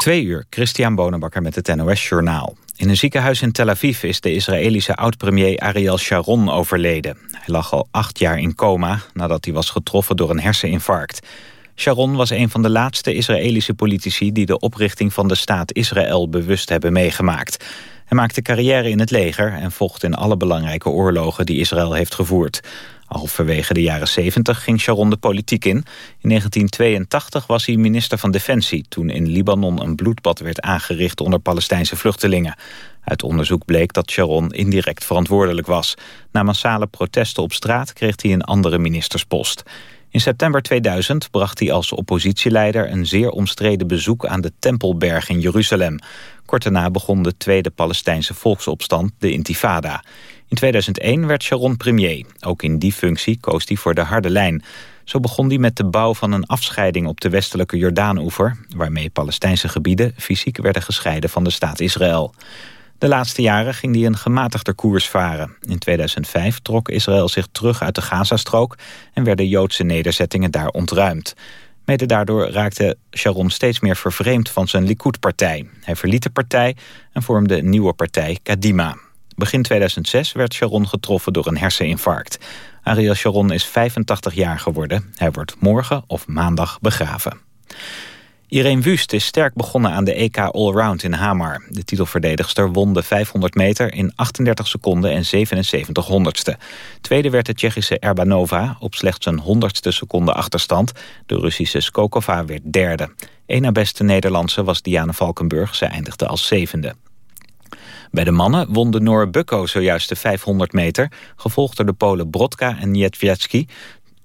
Twee uur, Christian Bonenbakker met het NOS Journaal. In een ziekenhuis in Tel Aviv is de Israëlische oud-premier Ariel Sharon overleden. Hij lag al acht jaar in coma nadat hij was getroffen door een herseninfarct. Sharon was een van de laatste Israëlische politici... die de oprichting van de staat Israël bewust hebben meegemaakt. Hij maakte carrière in het leger en vocht in alle belangrijke oorlogen die Israël heeft gevoerd. Halverwege de jaren 70 ging Sharon de politiek in. In 1982 was hij minister van Defensie... toen in Libanon een bloedbad werd aangericht onder Palestijnse vluchtelingen. Uit onderzoek bleek dat Sharon indirect verantwoordelijk was. Na massale protesten op straat kreeg hij een andere ministerspost. In september 2000 bracht hij als oppositieleider een zeer omstreden bezoek aan de Tempelberg in Jeruzalem. Kort daarna begon de tweede Palestijnse volksopstand, de Intifada. In 2001 werd Sharon premier. Ook in die functie koos hij voor de harde lijn. Zo begon hij met de bouw van een afscheiding op de westelijke Jordaanoever... waarmee Palestijnse gebieden fysiek werden gescheiden van de staat Israël. De laatste jaren ging hij een gematigder koers varen. In 2005 trok Israël zich terug uit de Gazastrook... en werden Joodse nederzettingen daar ontruimd. Mede daardoor raakte Sharon steeds meer vervreemd van zijn Likud-partij. Hij verliet de partij en vormde een nieuwe partij, Kadima. Begin 2006 werd Sharon getroffen door een herseninfarct. Ariel Sharon is 85 jaar geworden. Hij wordt morgen of maandag begraven. Irene Wust is sterk begonnen aan de EK Allround in Hamar. De titelverdedigster won de 500 meter in 38 seconden en 77 honderdste. Tweede werd de Tsjechische Erbanova op slechts een honderdste seconde achterstand. De Russische Skokova werd derde. Een na beste Nederlandse was Diana Valkenburg. Zij eindigde als zevende. Bij de mannen won de Noor Bukko zojuist de 500 meter... gevolgd door de Polen Brodka en Nietwiecki.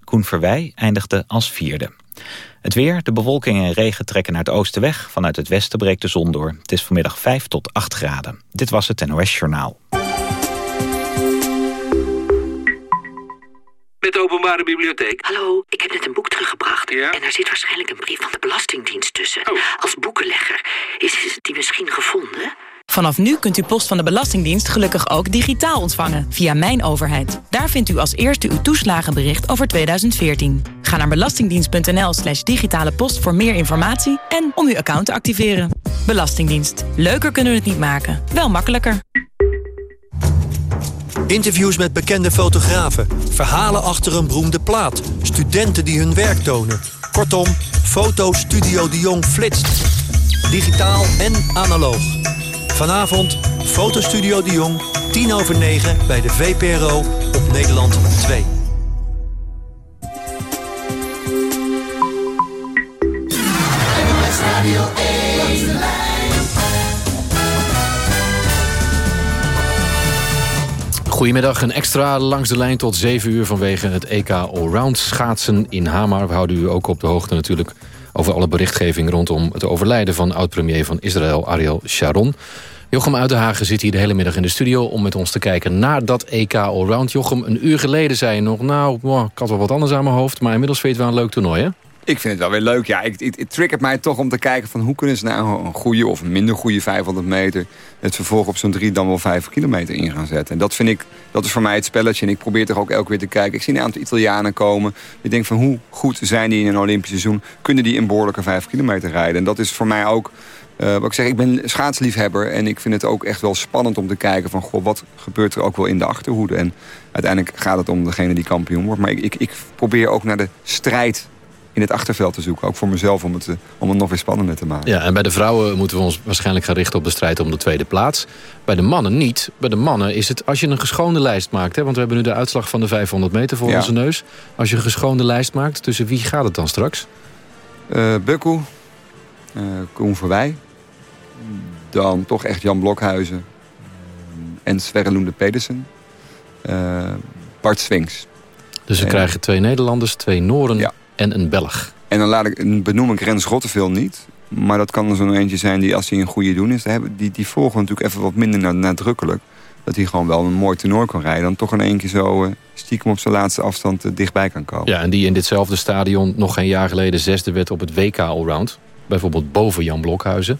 Koen Verwij eindigde als vierde. Het weer, de bewolking en regen trekken naar het oosten weg. Vanuit het westen breekt de zon door. Het is vanmiddag 5 tot 8 graden. Dit was het NOS Journaal. Met de openbare bibliotheek. Hallo, ik heb net een boek teruggebracht. Ja? En daar zit waarschijnlijk een brief van de Belastingdienst tussen. Oh. Als boekenlegger. Is die misschien gevonden? Vanaf nu kunt u post van de Belastingdienst gelukkig ook digitaal ontvangen via Mijn Overheid. Daar vindt u als eerste uw toeslagenbericht over 2014. Ga naar belastingdienst.nl slash digitale post voor meer informatie en om uw account te activeren. Belastingdienst. Leuker kunnen we het niet maken, wel makkelijker. Interviews met bekende fotografen, verhalen achter een beroemde plaat, studenten die hun werk tonen. Kortom, Foto Studio de Jong flitst. Digitaal en analoog. Vanavond Fotostudio de Jong, 10 over 9 bij de VPRO op Nederland 2. Goedemiddag, een extra langs de lijn tot 7 uur vanwege het EK Allround schaatsen in Hamar. We houden u ook op de hoogte natuurlijk over alle berichtgeving rondom het overlijden van oud-premier van Israël Ariel Sharon. Jochem Uitenhagen zit hier de hele middag in de studio om met ons te kijken naar dat EK Allround. Jochem, een uur geleden zei je nog, nou, ik had wel wat anders aan mijn hoofd, maar inmiddels vind je het wel een leuk toernooi, hè? Ik vind het wel weer leuk. Ja, ik, het, het triggert mij toch om te kijken van hoe kunnen ze nou een goede of minder goede 500 meter het vervolg op zo'n drie dan wel vijf kilometer in gaan zetten. En dat vind ik, dat is voor mij het spelletje. En ik probeer toch ook elke weer te kijken. Ik zie een aantal Italianen komen. Ik denk van hoe goed zijn die in een Olympisch seizoen? Kunnen die een behoorlijke vijf kilometer rijden? En dat is voor mij ook uh, wat ik zeg, ik ben schaatsliefhebber en ik vind het ook echt wel spannend om te kijken van... goh, wat gebeurt er ook wel in de achterhoede? En uiteindelijk gaat het om degene die kampioen wordt. Maar ik, ik, ik probeer ook naar de strijd in het achterveld te zoeken. Ook voor mezelf, om het, om het nog weer spannender te maken. Ja, en bij de vrouwen moeten we ons waarschijnlijk gaan richten op de strijd om de tweede plaats. Bij de mannen niet. Bij de mannen is het als je een geschoonde lijst maakt. Hè, want we hebben nu de uitslag van de 500 meter voor Ja. onze neus. Als je een geschoonde lijst maakt, tussen wie gaat het dan straks? Eh Bukku, eh Koen Verwij, dan toch echt Jan Blokhuizen en Sverre Loende Pedersen, eh, Bart Swings. Dus we En- krijgen twee Nederlanders, twee Noren Ja. En een Belg. En dan laat ik, benoem ik Rens Rotteveel niet. Maar dat kan er zo'n eentje zijn die als hij een goede doen is... die, die volgen natuurlijk even wat minder na- nadrukkelijk. Dat hij gewoon wel een mooi toernooi kan rijden. Dan toch in één keer zo eh, stiekem op zijn laatste afstand eh, dichtbij kan komen. Ja, en die in ditzelfde stadion nog geen jaar geleden zesde werd op het WK Allround. Bijvoorbeeld boven Jan Blokhuizen.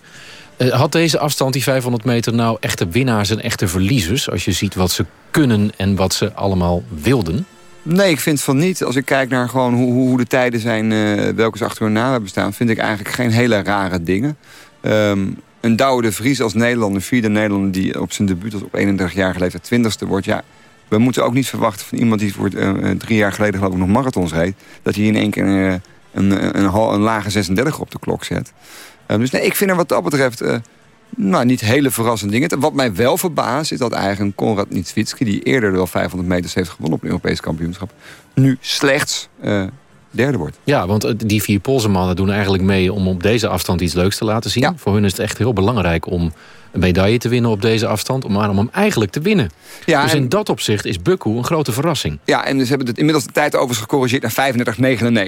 Eh, had deze afstand, die 500 meter, nou echte winnaars en echte verliezers? Als je ziet wat ze kunnen en wat ze allemaal wilden. Nee, ik vind van niet. Als ik kijk naar gewoon hoe, hoe de tijden zijn, eh, welke ze achter hun naam hebben staan... vind ik eigenlijk geen hele rare dingen. Ehm, een Douwe de Vries als Nederlander, vierde Nederlander... die op zijn debuut als op 31-jarige leeftijd twintigste wordt... ja, we moeten ook niet verwachten van iemand die voor uh, drie jaar geleden geloof ik nog marathons reed... dat hij in één keer uh, een, een, een, lage 36 op de klok zet. Ehm, dus nee, ik vind er wat dat betreft nou, niet hele verrassende dingen. Wat mij wel verbaast is dat eigenlijk Konrad Nitswitski... die eerder wel 500 meters heeft gewonnen op een Europees kampioenschap... nu slechts derde wordt. Ja, want die vier Poolse mannen doen eigenlijk mee om op deze afstand iets leuks te laten zien. Voor hun is het echt heel belangrijk om een medaille te winnen op deze afstand. Maar om hem eigenlijk te winnen. Ja, dus in dat opzicht is Bukku een grote verrassing. Ja, en ze hebben het inmiddels de tijd overigens gecorrigeerd naar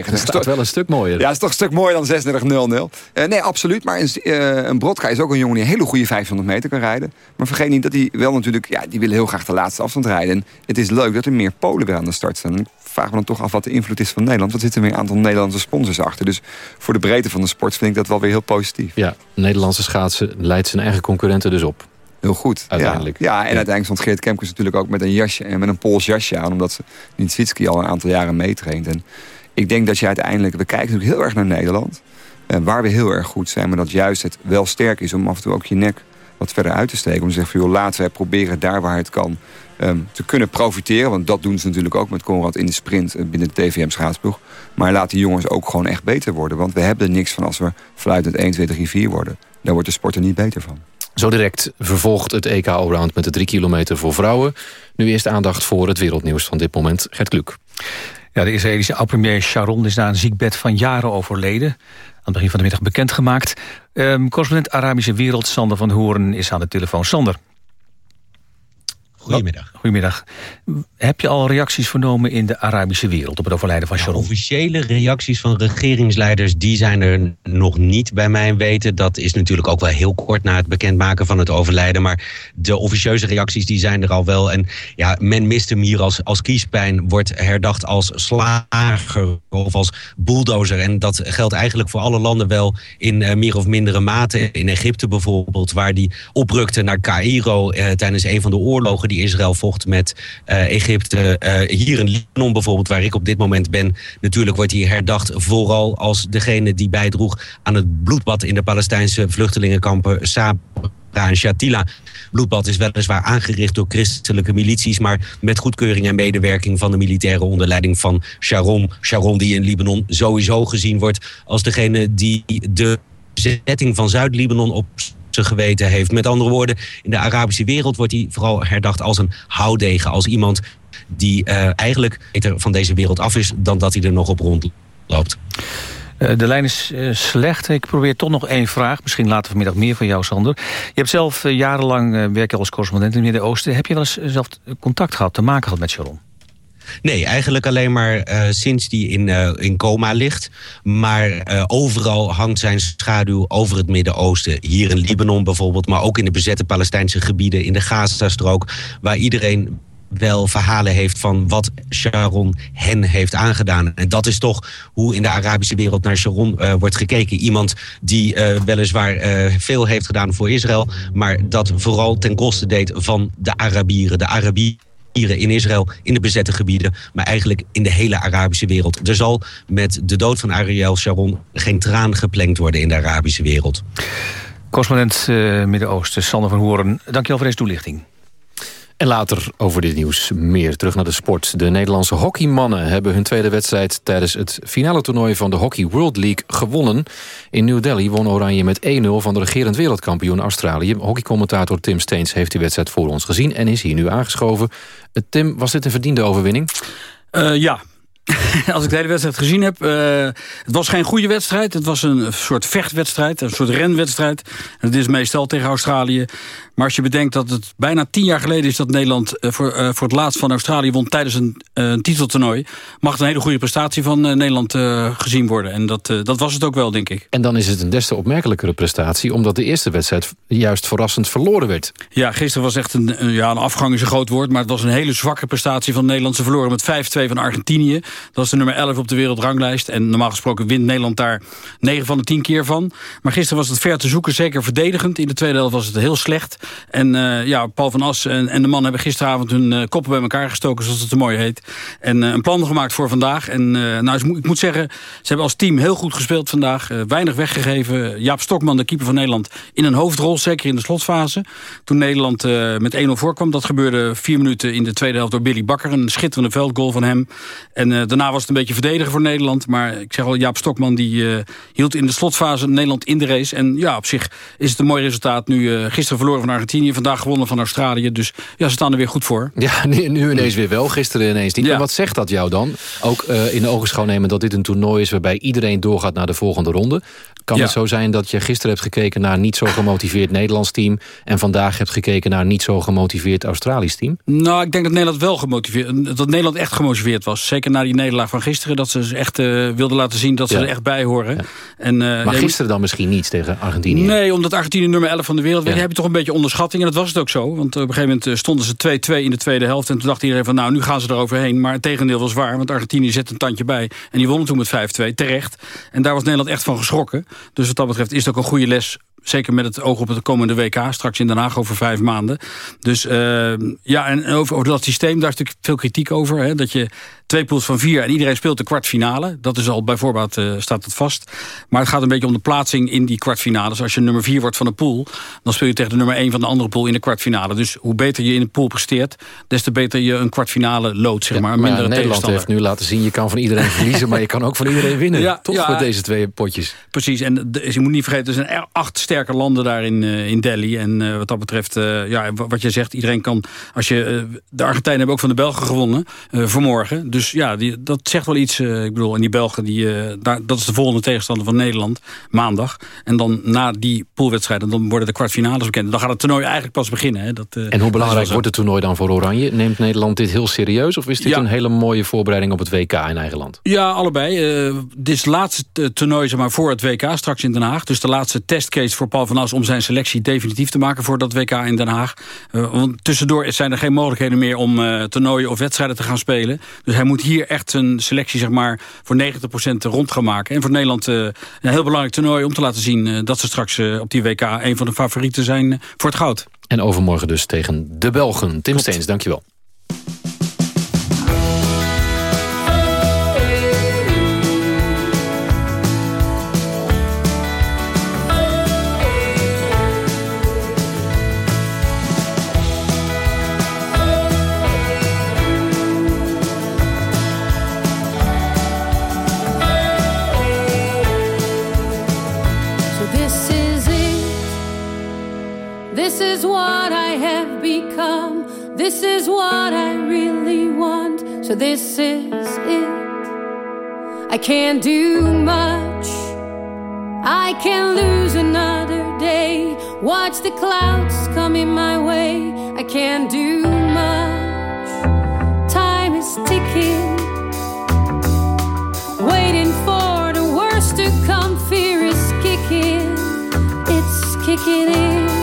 35-99. Dat staat wel een stuk mooier. Ja, dat is toch een stuk mooier dan 36-0-0. Uh, nee, absoluut. Maar een, uh, een Brodka is ook een jongen die een hele goede 500 meter kan rijden. Maar vergeet niet dat hij wel natuurlijk... Ja, die willen heel graag de laatste afstand rijden. En het is leuk dat er meer Polen weer aan de start staan vraag me dan toch af wat de invloed is van Nederland. Zitten er weer een aantal Nederlandse sponsors achter. Dus voor de breedte van de sport vind ik dat wel weer heel positief. Ja, Nederlandse schaatsen leidt zijn eigen concurrenten dus op. Heel goed. Uiteindelijk. Ja, en uiteindelijk stond Geert Kemkes natuurlijk ook met een jasje en met een Pools jasje aan. Omdat Nitsitski al een aantal jaren meetraint. En ik denk dat je uiteindelijk, we kijken natuurlijk heel erg naar Nederland. En waar we heel erg goed zijn, maar dat juist het wel sterk is om af en toe ook je nek wat verder uit te steken. Om te zeggen, van, joh, laten wij proberen daar waar het kan um, te kunnen profiteren. Want dat doen ze natuurlijk ook met Conrad in de sprint eh, binnen de TVM schaatsploeg. Maar laat die jongens ook gewoon echt beter worden. Want we hebben er niks van als we fluitend 1, 2, 3, 4 worden. Daar wordt de sport er niet beter van. Zo direct vervolgt het EK Allround met de 3 kilometer voor vrouwen. Nu eerst aandacht voor het wereldnieuws van dit moment. Gert Kluk. Ja, de Israëlische oud-premier Sharon is na een ziekbed van jaren overleden. Aan het begin van de middag bekendgemaakt. Um, correspondent Arabische Wereld Sander van Hoorn is aan de telefoon. Sander, Goedemiddag. Goedemiddag. Heb je al reacties vernomen in de Arabische wereld op het overlijden van Sharon? Ja, officiële reacties van regeringsleiders die zijn er nog niet bij mijn weten. Dat is natuurlijk ook wel heel kort na het bekendmaken van het overlijden. Maar de officieuze reacties die zijn er al wel. En ja, men mist hem hier als, als kiespijn. Wordt herdacht als slager of als bulldozer. En dat geldt eigenlijk voor alle landen wel in uh, meer of mindere mate. In Egypte bijvoorbeeld, waar die oprukte naar Cairo uh, tijdens een van de oorlogen die Israël vocht met uh, Egypte. Uh, hier in Libanon bijvoorbeeld, waar ik op dit moment ben... natuurlijk wordt hij herdacht vooral als degene die bijdroeg... aan het bloedbad in de Palestijnse vluchtelingenkampen Sabra en Shatila. Bloedbad is weliswaar aangericht door christelijke milities... maar met goedkeuring en medewerking van de militaire onderleiding van Sharon. Sharon die in Libanon sowieso gezien wordt als degene die de bezetting van Zuid-Libanon op geweten heeft. Met andere woorden, in de Arabische wereld wordt hij vooral herdacht als een houdegen. Als iemand die uh, eigenlijk beter van deze wereld af is dan dat hij er nog op rondloopt. Uh, de lijn is uh, slecht. Ik probeer toch nog één vraag. Misschien later vanmiddag meer van jou, Sander. Je hebt zelf jarenlang werken als correspondent in het Midden-Oosten. Heb je wel eens zelf contact gehad, te maken gehad met Sharon? Nee, eigenlijk alleen maar uh, sinds die in, uh, in coma ligt. Maar uh, overal hangt zijn schaduw over het Midden-Oosten. Hier in Libanon bijvoorbeeld, maar ook in de bezette Palestijnse gebieden... in de Gazastrook, waar iedereen wel verhalen heeft van wat Sharon hen heeft aangedaan. En dat is toch hoe in de Arabische wereld naar Sharon wordt gekeken. Iemand die weliswaar veel heeft gedaan voor Israël... maar dat vooral ten koste deed van de Arabieren. De Arabieren in Israël, in de bezette gebieden, maar eigenlijk in de hele Arabische wereld. Er zal met de dood van Ariel Sharon geen traan geplengd worden in de Arabische wereld. Correspondent uh, Midden-Oosten, Sander van Horen, dankjewel voor deze toelichting. En later over dit nieuws meer. Terug naar de sport. De Nederlandse hockeymannen hebben hun tweede wedstrijd... tijdens het finale toernooi van de Hockey World League gewonnen. In New Delhi won Oranje met 1-0 van de regerend wereldkampioen Australië. Hockeycommentator Tim Steens heeft die wedstrijd voor ons gezien... en is hier nu aangeschoven. Uh, Tim, was dit een verdiende overwinning? Uh, ja, als ik de hele wedstrijd gezien heb... Uh, het was geen goede wedstrijd. Het was een soort vechtwedstrijd, een soort renwedstrijd. En is meestal tegen Australië. Maar als je bedenkt dat het bijna tien jaar geleden is... dat Nederland uh, voor, uh, voor het laatst van Australië won tijdens een, een titeltoernooi... mag een hele goede prestatie van Nederland gezien worden. En dat, dat was het ook wel, denk ik. En dan is het een des te opmerkelijkere prestatie... omdat de eerste wedstrijd juist verrassend verloren werd. Ja, gisteren was echt een, ja, een afgang is een groot woord... maar het was een hele zwakke prestatie van Nederland. Ze verloren met 5-2 van Argentinië. Dat is de nummer 11 op de wereldranglijst. En normaal gesproken wint Nederland daar 9 van de 10 keer van. Maar gisteren was het ver te zoeken, zeker verdedigend. In de tweede helft was het heel slecht. En ja, Paul van As en, en, de man hebben gisteravond hun koppen bij elkaar gestoken, zoals het zo mooi heet. En een plan gemaakt voor vandaag. En nou, ik moet zeggen, ze hebben als team heel goed gespeeld vandaag. weinig weggegeven. Jaap Stokman, de keeper van Nederland, in een hoofdrol, zeker in de slotfase. Toen Nederland met 1-0 voorkwam, dat gebeurde vier minuten in de tweede helft door Billy Bakker. Een schitterende veldgoal van hem. En daarna was het een beetje verdedigen voor Nederland. Maar ik zeg al, Jaap Stokman die hield in de slotfase Nederland in de race. En ja, op zich is het een mooi resultaat. Nu gisteren verloren van Argentinië, vandaag gewonnen van Australië. Dus ja, ze staan er weer goed voor. Ja, nu, nu ineens weer wel, gisteren ineens niet. Ja. wat zegt dat jou dan? Ook in de ogenschouw nemen dat dit een toernooi is... waarbij iedereen doorgaat naar de volgende ronde. Kan het zo zijn dat je gisteren hebt gekeken naar niet zo gemotiveerd Nederlands team... en vandaag hebt gekeken naar niet zo gemotiveerd Australisch team? Nou, ik denk dat Nederland wel gemotiveerd... dat Nederland echt gemotiveerd was. Zeker na die nederlaag van gisteren. Dat ze echt uh, wilden laten zien dat ze er echt bij horen. En, uh, maar gisteren dan misschien niet tegen Argentinië? Nee, omdat Argentinië nummer 11 van de wereld werd... heb je toch een beetje onderschatting. En dat was het ook zo. Want op een gegeven moment eh, stonden ze 2-2 in de tweede helft. En toen dacht iedereen van nou, nu gaan ze eroverheen. Maar het tegendeel was waar. Want Argentinië zette een tandje bij. En die wonnen toen met 5-2, terecht. En daar was Nederland echt van geschrokken. Dus wat dat betreft is het ook een goede les Zeker met het oog op het komende WK, straks in Den Haag over vijf maanden. Dus uh, ja, en over, over, dat systeem, daar is natuurlijk veel kritiek over. Hè, dat je twee pools van vier en iedereen speelt de kwartfinale. Dat is al bij voorbaat uh, staat het vast. Maar het gaat een beetje om de plaatsing in die kwartfinales. Als je nummer vier wordt van een pool, dan speel je tegen de nummer één van de andere pool in de kwartfinale. Dus hoe beter je in de pool presteert, des te beter je een kwartfinale loodt. Zeg maar, ja, maar Nederland heeft nu laten zien, je kan van iedereen verliezen, maar je kan ook van iedereen winnen. Ja, toch ja, met deze twee potjes. Precies, en de, je moet niet vergeten, er zijn acht sterke landen daar in, uh, in Delhi. En uh, wat dat betreft, ja, wat je zegt, iedereen kan... Als je, de Argentijnen hebben ook van de Belgen gewonnen vanmorgen. Dus ja, die, dat zegt wel iets. ik bedoel, en die Belgen, die, daar, dat is de volgende tegenstander van Nederland, maandag. En dan na die poolwedstrijden, dan worden de kwartfinales bekend. Dan gaat het toernooi eigenlijk pas beginnen. Hè. Dat, en hoe belangrijk wordt het toernooi dan voor Oranje? Neemt Nederland dit heel serieus? Of is dit een hele mooie voorbereiding op het WK in eigen land? Ja, allebei. Dit is het laatste toernooi zeg maar, voor het WK, straks in Den Haag. Dus de laatste testcase voor Paul van As om zijn selectie definitief te maken voor dat WK in Den Haag. Want tussendoor zijn er geen mogelijkheden meer om toernooien of wedstrijden te gaan spelen. Dus hij moet hier echt zijn selectie zeg maar, voor 90% rond gaan maken. En voor Nederland een heel belangrijk toernooi om te laten zien dat ze straks op die WK een van de favorieten zijn voor het goud. En overmorgen dus tegen de Belgen. Tim Steens, dankjewel. So this is it. I can't do much. I can lose another day. Watch the clouds coming my way. I can't do much. Time is ticking. Waiting for the worst to come. Fear is kicking. It's kicking in.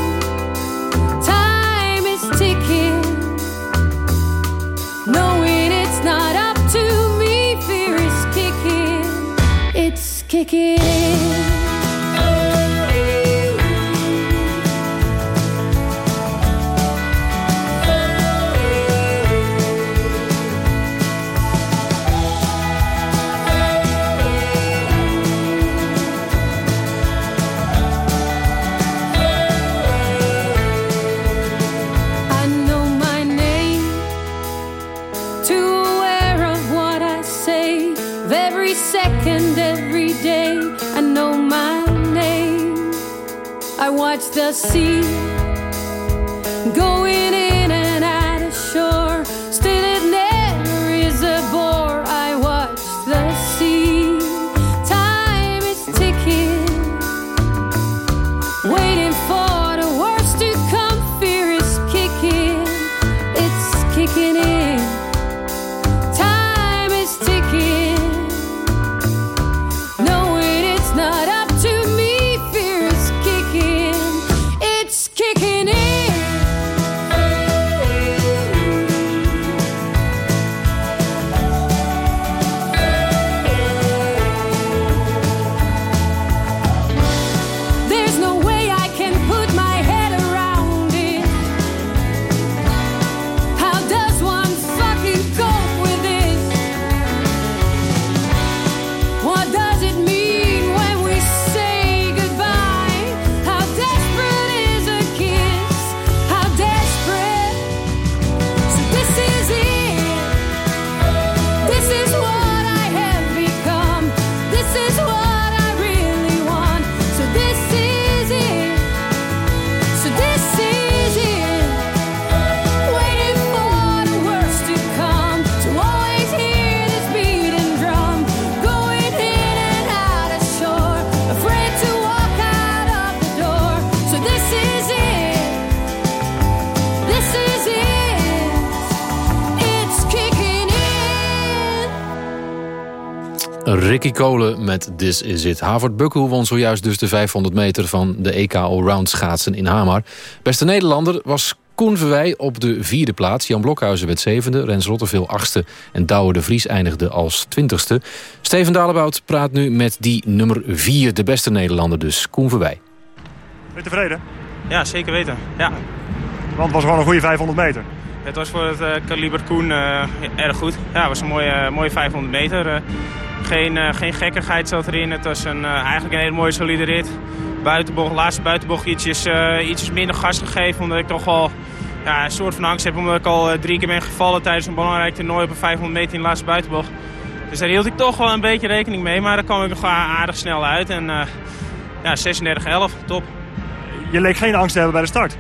see. Ricky Kolen met This Is It. Havert Bukkel won zojuist dus de 500 meter van de EK Allround schaatsen in Hamar. Beste Nederlander was Koen Verwij op de vierde plaats. Jan Blokhuizen werd zevende, Rens Rotteveel achtste... en Douwe de Vries eindigde als twintigste. Steven Dalebout praat nu met die nummer vier, de beste Nederlander dus. Koen Verwij. Ben je tevreden? Ja, zeker weten. Ja. Want het was gewoon een goede 500 meter. Het was voor het uh, kaliber Koen uh, erg goed. Ja, het was een mooie, uh, mooie 500 meter. Geen, geen gekkigheid zat erin. Het was een, eigenlijk een hele mooie solide rit. Buitenbocht, laatste buitenbocht ietsjes, ietsjes minder gas gegeven. Omdat ik toch wel ja, een soort van angst heb. Omdat ik al drie keer ben gevallen tijdens een belangrijk toernooi op een 500 meter in de laatste buitenbocht. Dus daar hield ik toch wel een beetje rekening mee. Maar daar kwam ik nog aardig snel uit. En ja, 36-11, top. Je leek geen angst te hebben bij de start.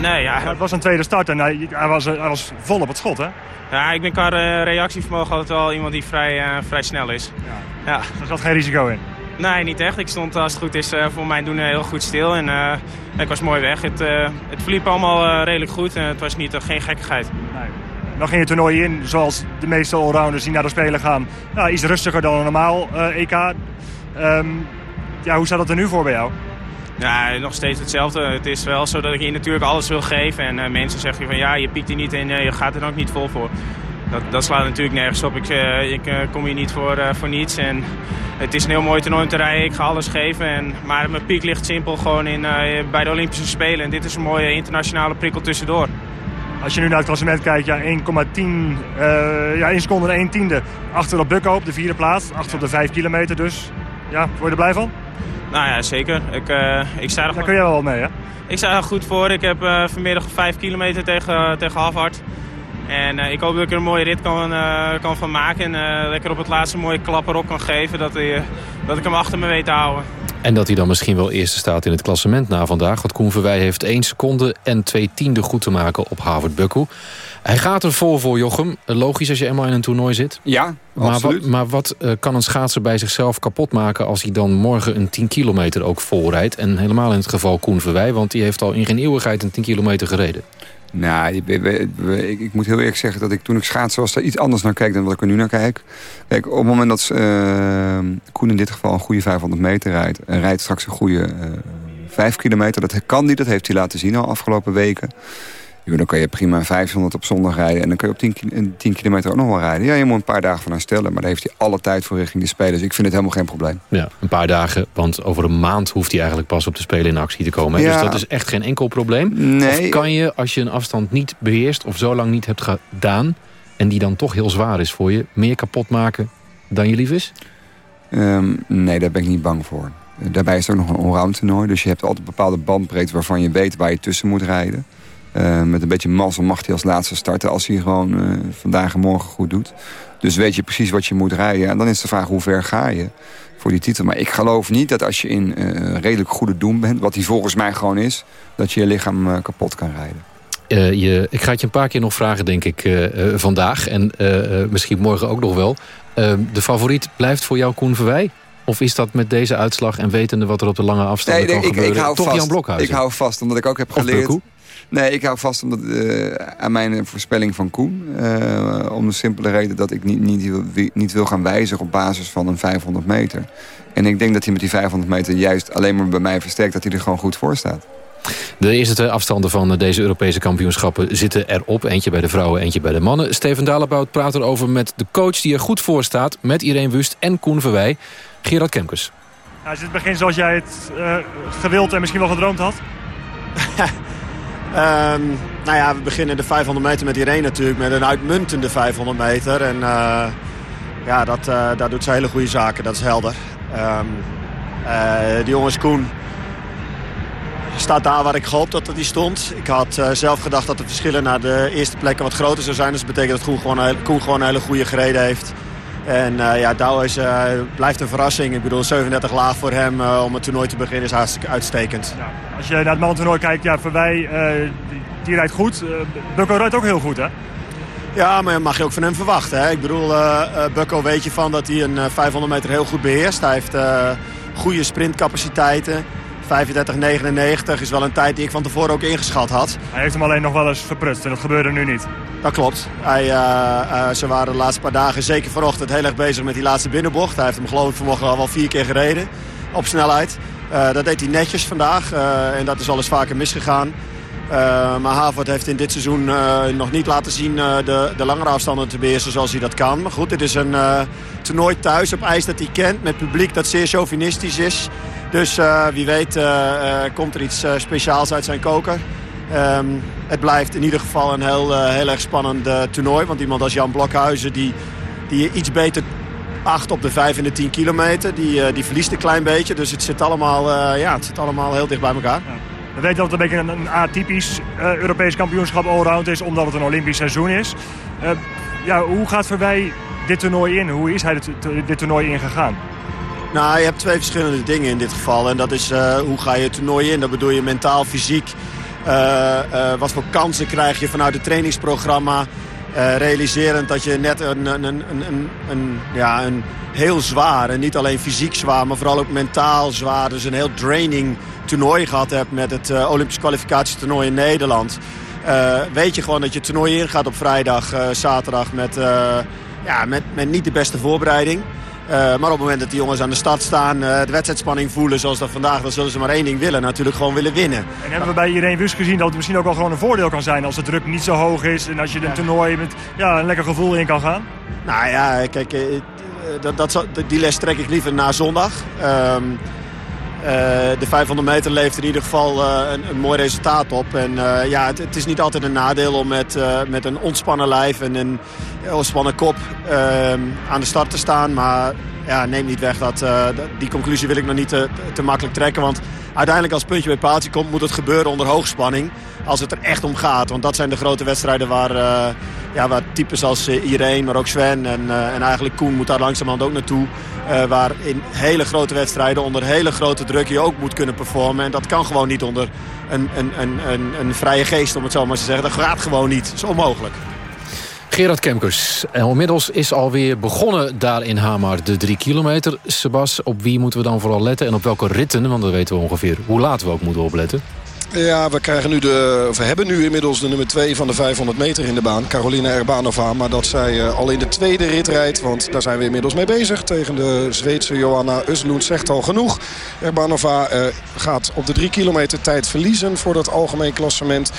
Nee, ja. het was een tweede start en hij, hij, was, hij was vol op het schot, hè? Ja, ik ben qua uh, reactievermogen altijd wel iemand die vrij, uh, vrij snel is. Ja. ja. Dus er zat geen risico in? Nee, niet echt. Ik stond als het goed is voor mijn doen heel goed stil en ik was mooi weg. Het, het verliep allemaal redelijk goed en het was niet, geen gekkigheid. Nee. Dan ging je toernooi in, zoals de meeste allrounders die naar de Spelen gaan. Nou, iets rustiger dan een normaal EK. Um, ja, hoe staat het er nu voor bij jou? Ja, nog steeds hetzelfde. Het is wel zo dat ik hier natuurlijk alles wil geven. En uh, mensen zeggen van ja, je piekt er niet en uh, je gaat er ook niet vol voor. Dat, dat slaat natuurlijk nergens op. Ik, uh, ik kom hier niet voor, voor niets. En het is een heel mooi toernooi om te rijden. Ik ga alles geven. En, maar mijn piek ligt simpel gewoon in, bij de Olympische Spelen. En dit is een mooie internationale prikkel tussendoor. Als je nu naar het klassement kijkt, ja, 1,10, ja, 1 seconde en 1 tiende achter op Bukko op de vierde plaats. Achter op de 5 kilometer dus. Ja, word je er blij van? Nou ja, zeker. Ik, uh, ik sta er Daar kun jij wel mee, hè? Ik sta er goed voor. Ik heb uh, vanmiddag 5 kilometer tegen, tegen Havard. En uh, ik hoop dat ik er een mooie rit kan, kan van maken. En lekker op het laatste mooie klapper op kan geven. Dat, dat ik hem achter me weet te houden. En dat hij dan misschien wel eerste staat in het klassement na vandaag. Want Koen Verwij heeft 1 seconde en 2 tiende goed te maken op Havard Bukku. Hij gaat er vol voor, Jochem. Logisch als je eenmaal in een toernooi zit. Ja, maar absoluut. Wat, maar wat uh, kan een schaatser bij zichzelf kapot maken... als hij dan morgen een 10 kilometer ook volrijdt? En helemaal in het geval Koen Verwij... want die heeft al in geen eeuwigheid een 10 kilometer gereden. Nou, ik, moet heel eerlijk zeggen dat ik toen ik schaatsen was... daar iets anders naar keek dan wat ik er nu naar kijk. Kijk, op het moment dat uh, Koen in dit geval een goede 500 meter rijdt... en rijdt straks een goede uh, 5 kilometer... dat kan hij, dat heeft hij laten zien al afgelopen weken... Dan kan je prima 500 op zondag rijden. En dan kun je op 10, 10 kilometer ook nog wel rijden. Ja, je moet een paar dagen van herstellen. Maar daar heeft hij alle tijd voor richting de spelers. Ik vind het helemaal geen probleem. Ja, een paar dagen. Want over een maand hoeft hij eigenlijk pas op de spelen in actie te komen. Ja. Dus dat is echt geen enkel probleem. Nee. Of kan je, als je een afstand niet beheerst of zo lang niet hebt gedaan... en die dan toch heel zwaar is voor je... meer kapot maken dan je lief is? Um, nee, daar ben ik niet bang voor. Daarbij is het ook nog een allround toernooi. Dus je hebt altijd een bepaalde bandbreedte waarvan je weet waar je tussen moet rijden. Uh, met een beetje mazzel mag hij als laatste starten als hij gewoon uh, vandaag en morgen goed doet. Dus weet je precies wat je moet rijden. En dan is de vraag hoe ver ga je voor die titel. Maar ik geloof niet dat als je in uh, redelijk goede doen bent... wat hij volgens mij gewoon is... dat je je lichaam kapot kan rijden. je, ik ga het je een paar keer nog vragen, denk ik, vandaag. En misschien morgen ook nog wel. de favoriet blijft voor jou Koen Verwij? Of is dat met deze uitslag en wetende wat er op de lange afstand nee, nee, kan ik, gebeuren... Ik hou toch vast, Jan Blokhuizen? Ik hou vast, omdat ik ook heb geleerd... Nee, ik hou vast omdat, uh, aan mijn voorspelling van Koen. Uh, om de simpele reden dat ik niet, niet, wil, niet wil gaan wijzigen op basis van een 500 meter. En ik denk dat hij met die 500 meter juist alleen maar bij mij versterkt... dat hij er gewoon goed voor staat. De eerste twee afstanden van deze Europese kampioenschappen zitten erop. Eentje bij de vrouwen, eentje bij de mannen. Steven Dalebout praat erover met de coach die er goed voor staat... met Irene Wust en Koen Verwij, Gerard Kemkes. Nou, is het begin zoals jij het uh, gewild en misschien wel gedroomd had? Um, nou ja, we beginnen de 500 meter met Irene natuurlijk. Met een uitmuntende 500 meter. En uh, ja, dat, uh, daar doet ze hele goede zaken. Dat is helder. Um, die jongens Koen staat daar waar ik gehoopt dat hij stond. Ik had zelf gedacht dat de verschillen naar de eerste plekken wat groter zou zijn. Dus dat betekent dat Koen gewoon, Koen gewoon een hele goede gereden heeft. En uh, ja, Douw is, uh, blijft een verrassing. Ik bedoel, 37 laag voor hem uh, om het toernooi te beginnen is hartstikke uitstekend. Ja, als je naar het mannentoernooi kijkt, ja, voor wij, die, die, rijdt goed. Bukko rijdt ook heel goed, hè? Ja, maar mag je ook van hem verwachten. Hè? Ik bedoel, Bukko weet je van dat hij een 500 meter heel goed beheerst. Hij heeft goede sprintcapaciteiten. 35,99 is wel een tijd die ik van tevoren ook ingeschat had. Hij heeft hem alleen nog wel eens verprutst en dat gebeurde nu niet. Dat klopt. Hij, uh, ze waren de laatste paar dagen, zeker vanochtend, heel erg bezig met die laatste binnenbocht. Hij heeft hem geloof ik vanmorgen al wel vier keer gereden op snelheid. Uh, dat deed hij netjes vandaag en dat is al eens vaker misgegaan. Maar Havert heeft in dit seizoen nog niet laten zien de, de langere afstanden te beheersen zoals hij dat kan. Maar goed, dit is een toernooi thuis op ijs dat hij kent. Met publiek dat zeer chauvinistisch is. Dus wie weet komt er iets speciaals uit zijn koker. Um, het blijft in ieder geval een heel, heel erg spannend toernooi. Want iemand als Jan Blokhuizen die, die iets beter acht op de 5 en de 10 kilometer. Die, die verliest een klein beetje. Dus het zit allemaal, ja, het zit allemaal heel dicht bij elkaar. Ja. We weten dat het een beetje een, atypisch Europees kampioenschap allround is, omdat het een Olympisch seizoen is. Ja, hoe gaat Verwij dit toernooi in? Hoe is hij dit, dit toernooi ingegaan? Nou, je hebt twee verschillende dingen in dit geval. En dat is uh, hoe ga je het toernooi in? Dat bedoel je mentaal, fysiek. wat voor kansen krijg je vanuit het trainingsprogramma? realiserend dat je net een, een, een, een, ja, een heel zwaar, en niet alleen fysiek zwaar, maar vooral ook mentaal zwaar. Dus een heel draining toernooi gehad hebt met het Olympisch kwalificatietoernooi in Nederland... Weet je gewoon dat je toernooi ingaat op vrijdag, zaterdag met, ja, met, met niet de beste voorbereiding. Maar op het moment dat die jongens aan de start staan, de wedstrijdspanning voelen zoals dat vandaag... dan zullen ze maar één ding willen, natuurlijk gewoon willen winnen. En hebben we bij Irene Wust gezien dat het misschien ook wel gewoon een voordeel kan zijn... als de druk niet zo hoog is en als je een toernooi met ja, een lekker gevoel in kan gaan? Nou ja, kijk, dat, dat, die les trek ik liever na zondag. Um, uh, de 500 meter levert in ieder geval uh, een, een, mooi resultaat op. En uh, ja, het, het, is niet altijd een nadeel om met, met een ontspannen lijf en een ontspannen kop ehm, aan de start te staan. Maar ja, neem niet weg dat die conclusie wil ik nog niet te, te makkelijk trekken. Want uiteindelijk als het puntje bij paaltje komt moet het gebeuren onder hoogspanning. Als het er echt om gaat. Want dat zijn de grote wedstrijden waar, ja, waar types als Irene, maar ook Sven en, en eigenlijk Koen moet daar langzamerhand ook naartoe. Waar in hele grote wedstrijden onder hele grote druk je ook moet kunnen performen. En dat kan gewoon niet onder een, een, een, een, een vrije geest, om het zo maar te zeggen. Dat gaat gewoon niet. Dat is onmogelijk. Gerard Kemkers, en inmiddels is alweer begonnen daar in Hamar de drie kilometer. Sebas, op wie moeten we dan vooral letten en op welke ritten? Want dan weten we ongeveer hoe laat we ook moeten opletten. Ja, we, krijgen nu de, we hebben nu inmiddels de nummer 2 van de 500 meter in de baan. Carolina Erbanova. Maar dat zij uh, al in de tweede rit rijdt. Want daar zijn we inmiddels mee bezig. Tegen de Zweedse Johanna Östlund zegt al genoeg. Erbanova uh, gaat op de 3 kilometer tijd verliezen voor dat algemeen klassement.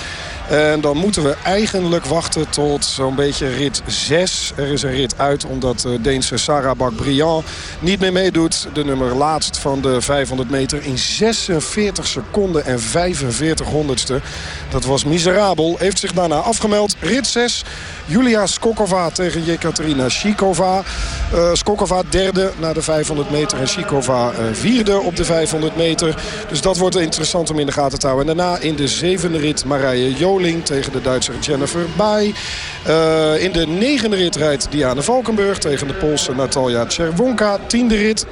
En dan moeten we eigenlijk wachten tot zo'n beetje rit 6. Er is een rit uit omdat de Deense Sarah Bak-Briand niet meer meedoet. De nummer laatst van de 500 meter in 46 seconden en 45 honderdste. Dat was miserabel. Heeft zich daarna afgemeld. Rit 6. Julia Skokova tegen Jekaterina Shikova. Uh, Skokova derde na de 500 meter en Shikova uh, vierde op de 500 meter. Dus dat wordt interessant om in de gaten te houden. En daarna in de zevende rit Marije Tegen de Duitser Jennifer Bai. Uh, in de negende rit rijdt Diana Valkenburg tegen de Poolse Natalia Czerwonka. Tiende rit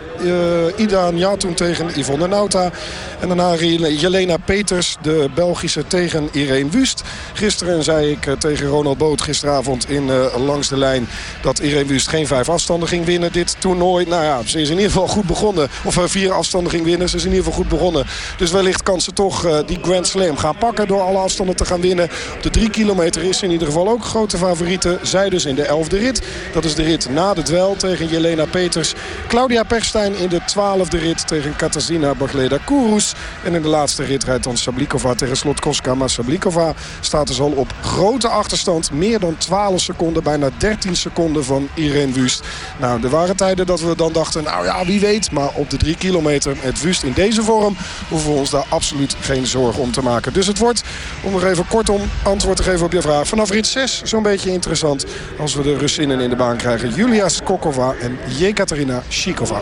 Ida Njatoen tegen Yvonne Nauta. En daarna Jelena Peters, de Belgische tegen Irene Wust. Gisteren zei ik tegen Ronald Boot gisteravond in uh, langs de lijn dat Irene Wust geen vijf afstanden ging winnen. Dit toernooi, nou ja, ze is in ieder geval goed begonnen. Of uh, vier afstanden ging winnen. Ze is in ieder geval goed begonnen. Dus wellicht kan ze toch uh, die Grand Slam gaan pakken door alle afstanden te gaan winnen. Op de drie kilometer is in ieder geval ook grote favoriete. Zij dus in de elfde rit. Dat is de rit na de dwel tegen Jelena Peters. Claudia Perstijn in de twaalfde rit tegen Katarzyna Bagleda Kourous. En in de laatste rit rijdt dan Sablikova tegen Slotkoska. Maar Sablikova staat dus al op grote achterstand. Meer dan 12 seconden, bijna 13 seconden van Irene Wust. Nou, er waren tijden dat we dan dachten, nou ja, wie weet. Maar op de 3 kilometer met Wust in deze vorm... hoeven we ons daar absoluut geen zorgen om te maken. Dus het wordt, om nog even kortom antwoord te geven op je vraag... vanaf rit 6 zo'n beetje interessant als we de Russinnen in de baan krijgen. Julia Skokova en Jekaterina Shikova.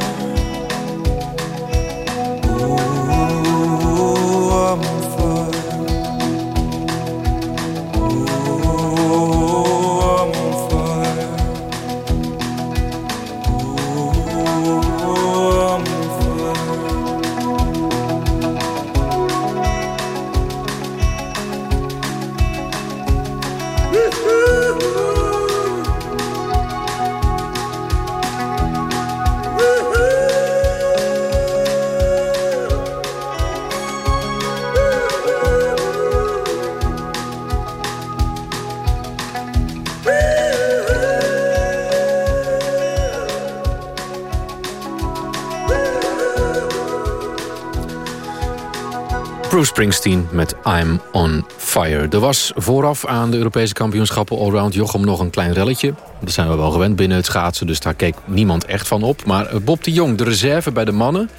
Springsteen met I'm on Fire. Er was vooraf aan de Europese kampioenschappen allround Jochem nog een klein relletje. Dat zijn we wel gewend binnen het schaatsen, dus daar keek niemand echt van op. Maar eh, Bob de Jong, de reserve bij de mannen...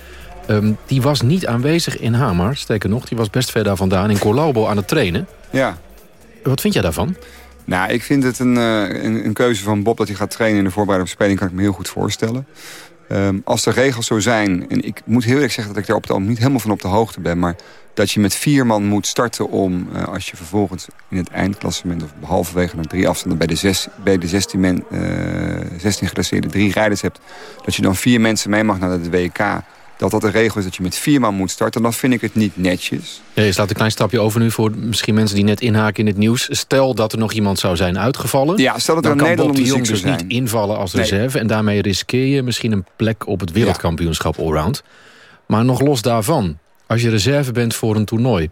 ehm, die was niet aanwezig in Hamar. Sterker nog, die was best ver daar vandaan in Colaubo aan het trainen. Ja. Wat vind jij daarvan? Nou, ik vind het een, eh, een, een keuze van Bob dat hij gaat trainen in de voorbereiding op speling. Kan ik me heel goed voorstellen. Ehm, als de regels zo zijn, en ik moet heel eerlijk zeggen dat ik daar op het niet helemaal van op de hoogte ben, maar dat je met vier man moet starten om, eh, als je vervolgens in het eindklassement of halverwege naar drie afstanden bij de, zes, bij de 16, men, eh 16 geclasseerde drie rijders hebt, dat je dan vier mensen mee mag naar de WK, dat dat de regel is dat je met vier man moet starten, dan vind ik het niet netjes. Ja, je slaat een klein stapje over nu voor misschien mensen die net inhaken in het nieuws. Stel dat er nog iemand zou zijn uitgevallen. Ja, stel dat er dan een kan Bob de Nederlander Jong dus niet invallen als Nee. reserve. En daarmee riskeer je misschien een plek op het wereldkampioenschap allround. Maar nog los daarvan, als je reserve bent voor een toernooi...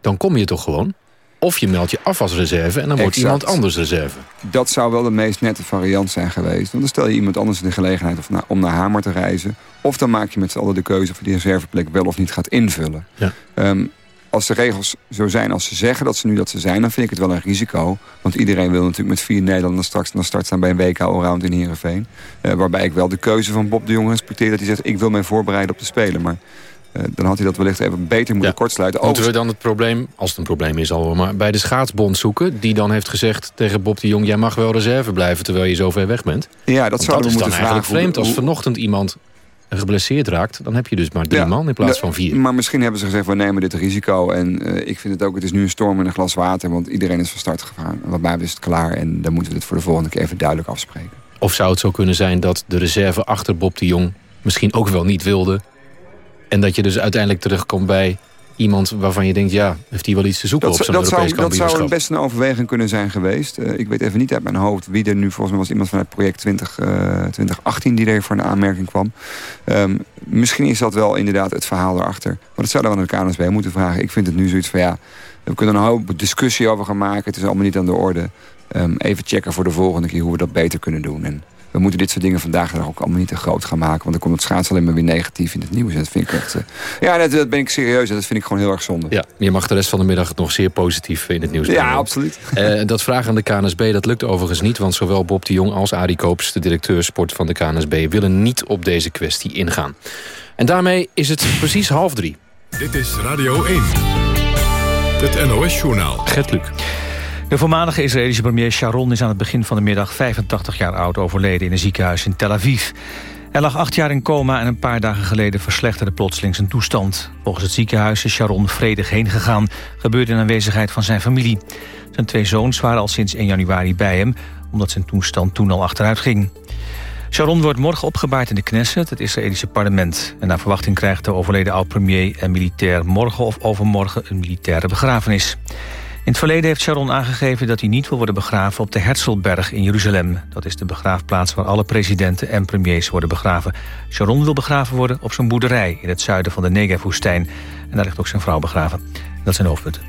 dan kom je toch gewoon? Of je meldt je af als reserve en dan wordt Exact. iemand anders reserve. Dat zou wel de meest nette variant zijn geweest. Want dan stel je iemand anders in de gelegenheid om naar Hamer te reizen. Of dan maak je met z'n allen de keuze of je die reserveplek wel of niet gaat invullen. Ja. Ehm, als de regels zo zijn als ze zeggen dat ze nu dat ze zijn... dan vind ik het wel een risico. Want iedereen wil natuurlijk met vier Nederlanders straks naar start staan... bij een WK Allround in Heerenveen. Eh, waarbij ik wel de keuze van Bob de Jong respecteer... dat hij zegt, ik wil mij voorbereiden op de Spelen. Maar dan had hij dat wellicht even beter moeten kortsluiten. Moeten we dan het probleem, als het een probleem is al, maar bij de schaatsbond zoeken... die dan heeft gezegd tegen Bob de Jong... jij mag wel reserve blijven terwijl je zo ver weg bent? Ja, dat zouden we is dan moeten eigenlijk vragen. vreemd. Als vanochtend iemand geblesseerd raakt... dan heb je dus maar drie Ja, man in plaats van vier. Maar misschien hebben ze gezegd, we nemen dit risico. En eh, ik vind het ook, het is nu een storm in een glas water. Want iedereen is van start gegaan. Wat mij betreft is het klaar. En dan moeten we het voor de volgende keer even duidelijk afspreken. Of zou het zo kunnen zijn dat de reserve achter Bob de Jong... misschien ook wel niet wilde... en dat je dus uiteindelijk terugkomt bij iemand waarvan je denkt... ja, heeft hij wel iets te zoeken Dat, op zou- zo'n dat, zou, Europees dat zou kampioenschap? best een overweging kunnen zijn geweest. Eh, ik weet even niet uit mijn hoofd wie er nu... volgens mij was iemand vanuit project 20, eh, 2018 die er voor een aanmerking kwam. Ehm, misschien is dat wel inderdaad het verhaal erachter. Maar dat zouden we aan de KNSB moeten vragen. Ik vind het nu zoiets van ja... we kunnen er een hoop discussie over gaan maken. Het is allemaal niet aan de orde. Ehm, even checken voor de volgende keer hoe we dat beter kunnen doen. En we moeten dit soort dingen vandaag de dag ook allemaal niet te groot gaan maken. Want dan komt het schaatsen alleen maar weer negatief in het nieuws. En dat vind ik echt... eh, ja, dat, dat ben ik serieus. en Dat vind ik gewoon heel erg zonde. Ja, je mag de rest van de middag nog zeer positief in het nieuws Ja, absoluut. Eh, dat vragen aan de KNSB, dat lukt overigens niet... want zowel Bob de Jong als Arie Koops, de directeur sport van de KNSB... willen niet op deze kwestie ingaan. En daarmee is het precies half drie. Dit is Radio 1. Het NOS-journaal. Gert Luc. De voormalige Israëlische premier Sharon is aan het begin van de middag 85 jaar oud overleden in een ziekenhuis in Tel Aviv. Hij lag acht jaar in coma en een paar dagen geleden verslechterde plotseling zijn toestand. Volgens het ziekenhuis is Sharon vredig heen gegaan, gebeurde in aanwezigheid van zijn familie. Zijn twee zoons waren al sinds 1 januari bij hem, omdat zijn toestand toen al achteruit ging. Sharon wordt morgen opgebaard in de Knesset, het Israëlische parlement. En naar verwachting krijgt de overleden oud-premier en militair morgen of overmorgen een militaire begrafenis. In het verleden heeft Sharon aangegeven dat hij niet wil worden begraven op de Herzlberg in Jeruzalem. Dat is de begraafplaats waar alle presidenten en premiers worden begraven. Sharon wil begraven worden op zijn boerderij in het zuiden van de Negev-woestijn. En daar ligt ook zijn vrouw begraven. Dat zijn hoofdpunten.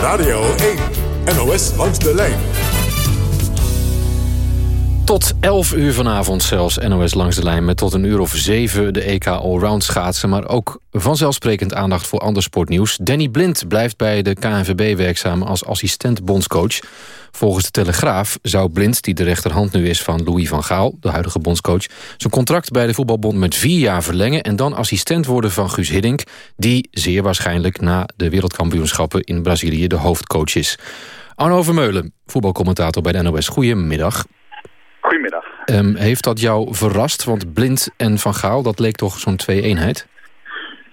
Radio 1, NOS langs de lijn. Tot 11 uur vanavond zelfs NOS langs de lijn... met tot een uur of 7 de EK Allround schaatsen... maar ook vanzelfsprekend aandacht voor ander sportnieuws. Danny Blind blijft bij de KNVB werkzaam als assistent bondscoach. Volgens de Telegraaf zou Blind, die de rechterhand nu is van Louis van Gaal... de huidige bondscoach, zijn contract bij de voetbalbond met vier jaar verlengen... en dan assistent worden van Guus Hiddink... die zeer waarschijnlijk na de wereldkampioenschappen in Brazilië de hoofdcoach is. Arno Vermeulen, voetbalcommentator bij de NOS. Goedemiddag. Um, heeft dat jou verrast? Want Blind en Van Gaal, dat leek toch zo'n twee-eenheid?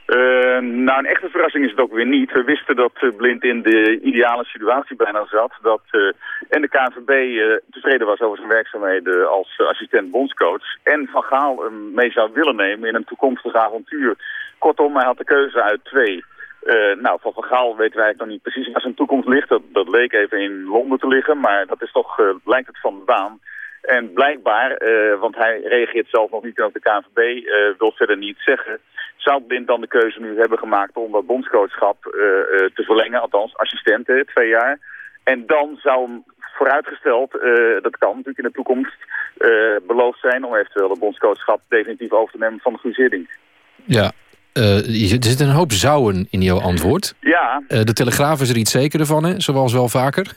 Uh, nou, een echte verrassing is het ook weer niet. We wisten dat uh, Blind in de ideale situatie bijna zat. Dat uh, en de KNVB tevreden was over zijn werkzaamheden als assistent bondscoach. En Van Gaal hem mee zou willen nemen in een toekomstig avontuur. Kortom, hij had de keuze uit twee. nou, van Van Gaal weten wij nog niet precies waar zijn toekomst ligt. Dat, dat leek even in Londen te liggen, maar dat is toch, lijkt het van de baan. En blijkbaar, uh, want hij reageert zelf nog niet op de KNVB, uh, wil verder niet zeggen... zou Blind dan de keuze nu hebben gemaakt om dat bondscoachschap uh, te verlengen, althans assistenten, twee jaar. En dan zou hem vooruitgesteld, dat kan natuurlijk in de toekomst, beloofd zijn om eventueel het bondscoachschap definitief over te nemen van de Guus Hiddink. Ja, uh, er zit een hoop zouen in jouw antwoord. Ja. De Telegraaf is er iets zekerder van, hè? zoals wel vaker.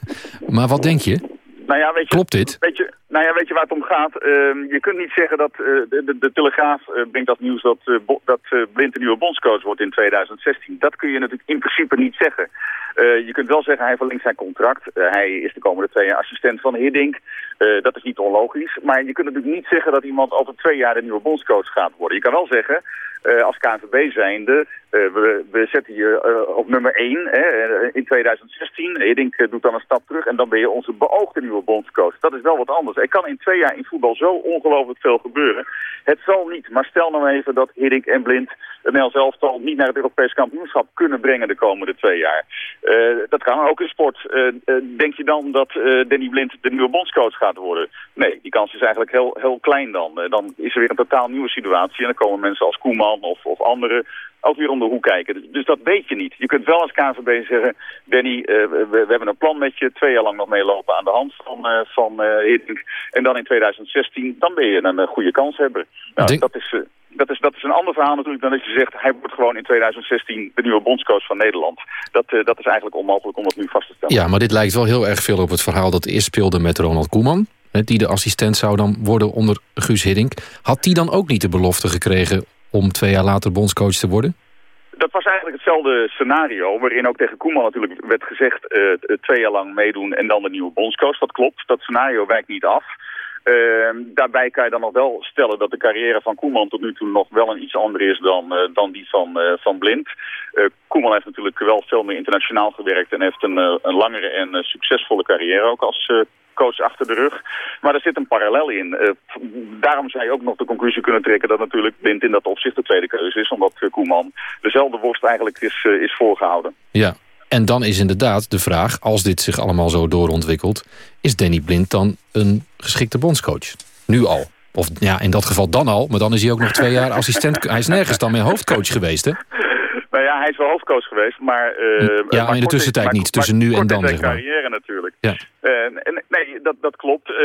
Maar wat denk je? Nou ja, weet je, Klopt dit? Weet je, nou ja, weet je waar het om gaat? Uh, je kunt niet zeggen dat uh, de, de, Telegraaf uh, brengt dat nieuws dat, dat Blind de nieuwe bondscoach wordt in 2016. Dat kun je natuurlijk in principe niet zeggen. je kunt wel zeggen hij verlengt zijn contract. hij is de komende twee jaar assistent van Hiddink. Dat is niet onlogisch. Maar je kunt natuurlijk niet zeggen dat iemand over twee jaar de nieuwe bondscoach gaat worden. Je kan wel zeggen, als KNVB zijnde, we, we zetten je op nummer 1 hè, in 2016. Hiddink doet dan een stap terug en dan ben je onze beoogde nieuwe bondscoach. Dat is wel wat anders. Er kan in twee jaar in voetbal zo ongelooflijk veel gebeuren. Het zal niet, maar stel nou even dat Hiddink en Blind het Nederlands elftal niet naar het Europees kampioenschap kunnen brengen de komende twee jaar. Uh, dat kan ook in sport. Uh, uh, denk je dan dat Danny Blind de nieuwe bondscoach gaat worden? Nee, die kans is eigenlijk heel, heel klein dan. dan is er weer een totaal nieuwe situatie en dan komen mensen als Koeman of, of anderen ook weer om de hoek kijken. Dus, dus, dat weet je niet. Je kunt wel als KNVB zeggen, Danny, uh, we, we, hebben een plan met je, twee jaar lang nog meelopen aan de hand van, uh, van uh, En dan in 2016, dan ben je een goede kans hebben. Nou, Denk... dat, is, dat, is, dat is een ander verhaal natuurlijk dan dat je zegt, hij wordt gewoon in 2016 de nieuwe bondscoach van Nederland. Dat, dat is eigenlijk onmogelijk om dat nu vast te stellen. Ja, maar dit lijkt wel heel erg veel op het verhaal dat eerst speelde met Ronald Koeman. Die de assistent zou dan worden onder Guus Hiddink. Had die dan ook niet de belofte gekregen om twee jaar later bondscoach te worden? Dat was eigenlijk hetzelfde scenario, waarin ook tegen Koeman natuurlijk werd gezegd uh, twee jaar lang meedoen en dan de nieuwe bondscoach. Dat klopt, dat scenario wijkt niet af. Uh, daarbij kan je dan nog wel stellen dat de carrière van Koeman tot nu toe nog wel een iets andere is dan, uh, dan die van, uh, van Blind. Koeman heeft natuurlijk wel veel meer internationaal gewerkt en heeft een, een langere en succesvolle carrière ook als coach achter de rug. Maar er zit een parallel in. Daarom zou je ook nog de conclusie kunnen trekken dat natuurlijk Blind in dat opzicht de tweede keuze is. Omdat Koeman dezelfde worst eigenlijk is, is voorgehouden. Ja, en dan is inderdaad de vraag, als dit zich allemaal zo doorontwikkelt... is Danny Blind dan een geschikte bondscoach? Nu al. Of ja, in dat geval dan al, maar dan is hij ook nog twee jaar assistent. Hij is nergens dan meer hoofdcoach geweest, hè? Ja, hij is wel hoofdcoach geweest, maar... Uh, ja, maar in de tussentijd niet, tussen nu en dan, zeg maar. carrière natuurlijk. Ja. Uh, en, nee, dat, dat klopt. Uh,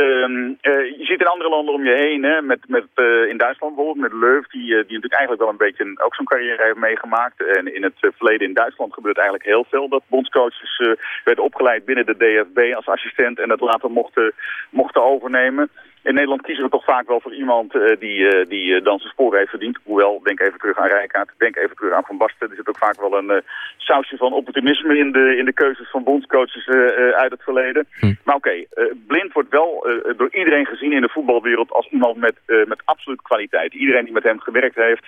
je ziet in andere landen om je heen, hè, met, met, in Duitsland bijvoorbeeld, met Leuf, die, die natuurlijk eigenlijk wel een beetje ook zo'n carrière heeft meegemaakt. En in het verleden in Duitsland gebeurt eigenlijk heel veel dat bondscoaches werden opgeleid binnen de DFB als assistent en dat later mochten, mochten overnemen. In Nederland kiezen we toch vaak wel voor iemand uh, die, uh, die uh, dan zijn sporen heeft verdiend. Hoewel, denk even terug aan Rijkaard, denk even terug aan Van Basten. Er zit ook vaak wel een sausje van opportunisme in de, in de keuzes van bondscoaches uit het verleden. Hm. Maar oké, okay, Blind wordt wel door iedereen gezien in de voetbalwereld als iemand met, met absolute kwaliteit. Iedereen die met hem gewerkt heeft,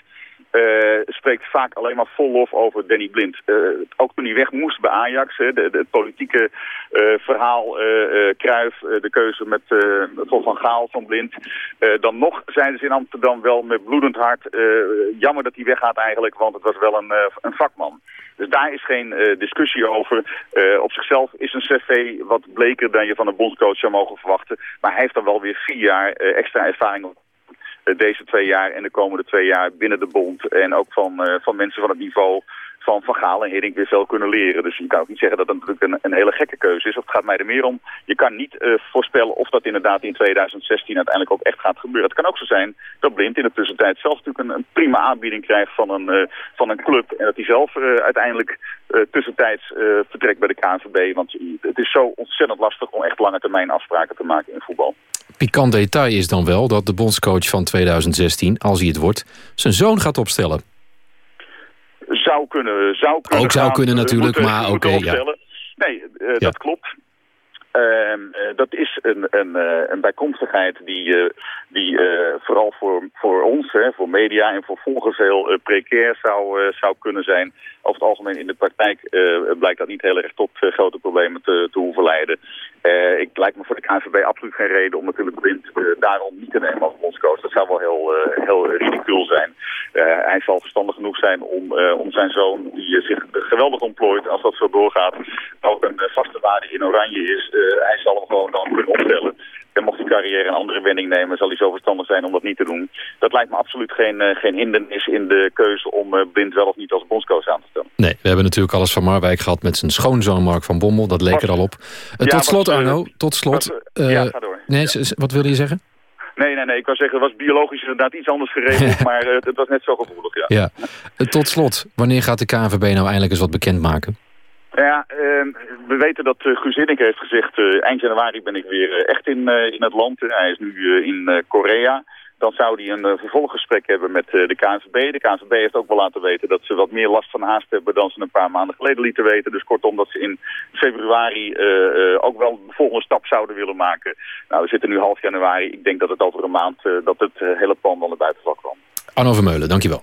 uh, spreekt vaak alleen maar vol lof over Danny Blind. Uh, ook toen hij weg moest bij Ajax, het politieke uh, verhaal, Kruif, de keuze met uh, Van Gaal van Blind. dan nog zijn ze in Amsterdam wel met bloedend hart. jammer dat hij weggaat eigenlijk, want het was wel een, een vakman. Dus daar is geen eh, discussie over. Eh, op zichzelf is een cv wat bleker dan je van een bondscoach zou mogen verwachten. Maar hij heeft dan wel weer vier jaar eh, extra ervaring op eh, deze twee jaar en de komende twee jaar binnen de bond. En ook van, eh, van mensen van het niveau van Van Gaal en weer veel kunnen leren. Dus je kan ook niet zeggen dat dat natuurlijk een, een hele gekke keuze is. Het gaat mij er meer om, je kan niet eh, voorspellen of dat inderdaad in 2016 uiteindelijk ook echt gaat gebeuren. Het kan ook zo zijn dat Blind in de tussentijd zelf natuurlijk een, een prima aanbieding krijgt van een, eh, van een club. En dat hij zelf eh, uiteindelijk eh, tussentijds eh, vertrekt bij de KNVB. Want het is zo ontzettend lastig om echt lange termijn afspraken te maken in voetbal. Pikant detail is dan wel dat de bondscoach van 2016, als hij het wordt... zijn zoon gaat opstellen. Zou kunnen, zou kunnen Ook zou gaan. kunnen natuurlijk, moeten- maar oké, ja. Nee, eh, dat klopt. Ehm, eh, dat is een, een, eh, een bijkomstigheid die, die vooral voor, voor ons, hè, voor media en voor volgers heel precair zou, zou kunnen zijn. Over het algemeen in de praktijk blijkt dat niet heel erg tot grote problemen te, te hoeven leiden. Eh, ik lijkt me voor de KNVB absoluut geen reden om natuurlijk Blind eh, daarom niet te nemen als bondscoach. Dat zou wel heel, eh, heel ridicuul zijn. Hij zal verstandig genoeg zijn om, om zijn zoon, die zich geweldig ontplooit als dat zo doorgaat, ook een vaste waarde in oranje is. Hij zal hem gewoon dan kunnen opstellen. En mocht die carrière een andere wending nemen, zal hij zo verstandig zijn om dat niet te doen. Dat lijkt me absoluut geen, eh, geen hindernis in de keuze om eh, Blind wel of niet als bondscoach aan te stellen. Nee, we hebben natuurlijk alles van Marwijk gehad met zijn schoonzoon Mark van Bommel. Dat leek er al op. Eh, Ja, tot slot was, Arno, tot slot. was, ja, ga door. Nee, wat wilde je zeggen? Nee, nee, nee. Ik wou zeggen, het was biologisch inderdaad iets anders geregeld, maar het was net zo gevoelig, ja. Ja. Tot slot, wanneer gaat de KNVB nou eindelijk eens wat bekendmaken? Ja, ehm, we weten dat Guus Hiddink heeft gezegd... eh, eind januari ben ik weer eh, echt in, eh, in het land. Hij is nu eh, in eh, Korea. Dan zou hij een eh, vervolggesprek hebben met eh, de KNVB. De KNVB heeft ook wel laten weten dat ze wat meer last van haast hebben... dan ze een paar maanden geleden lieten weten. Dus kortom dat ze in februari eh, eh, ook wel de volgende stap zouden willen maken. Nou, we zitten nu half januari. Ik denk dat het over een maand eh, dat het eh, hele plan wel naar buiten zal komen. Arno Vermeulen, dankjewel.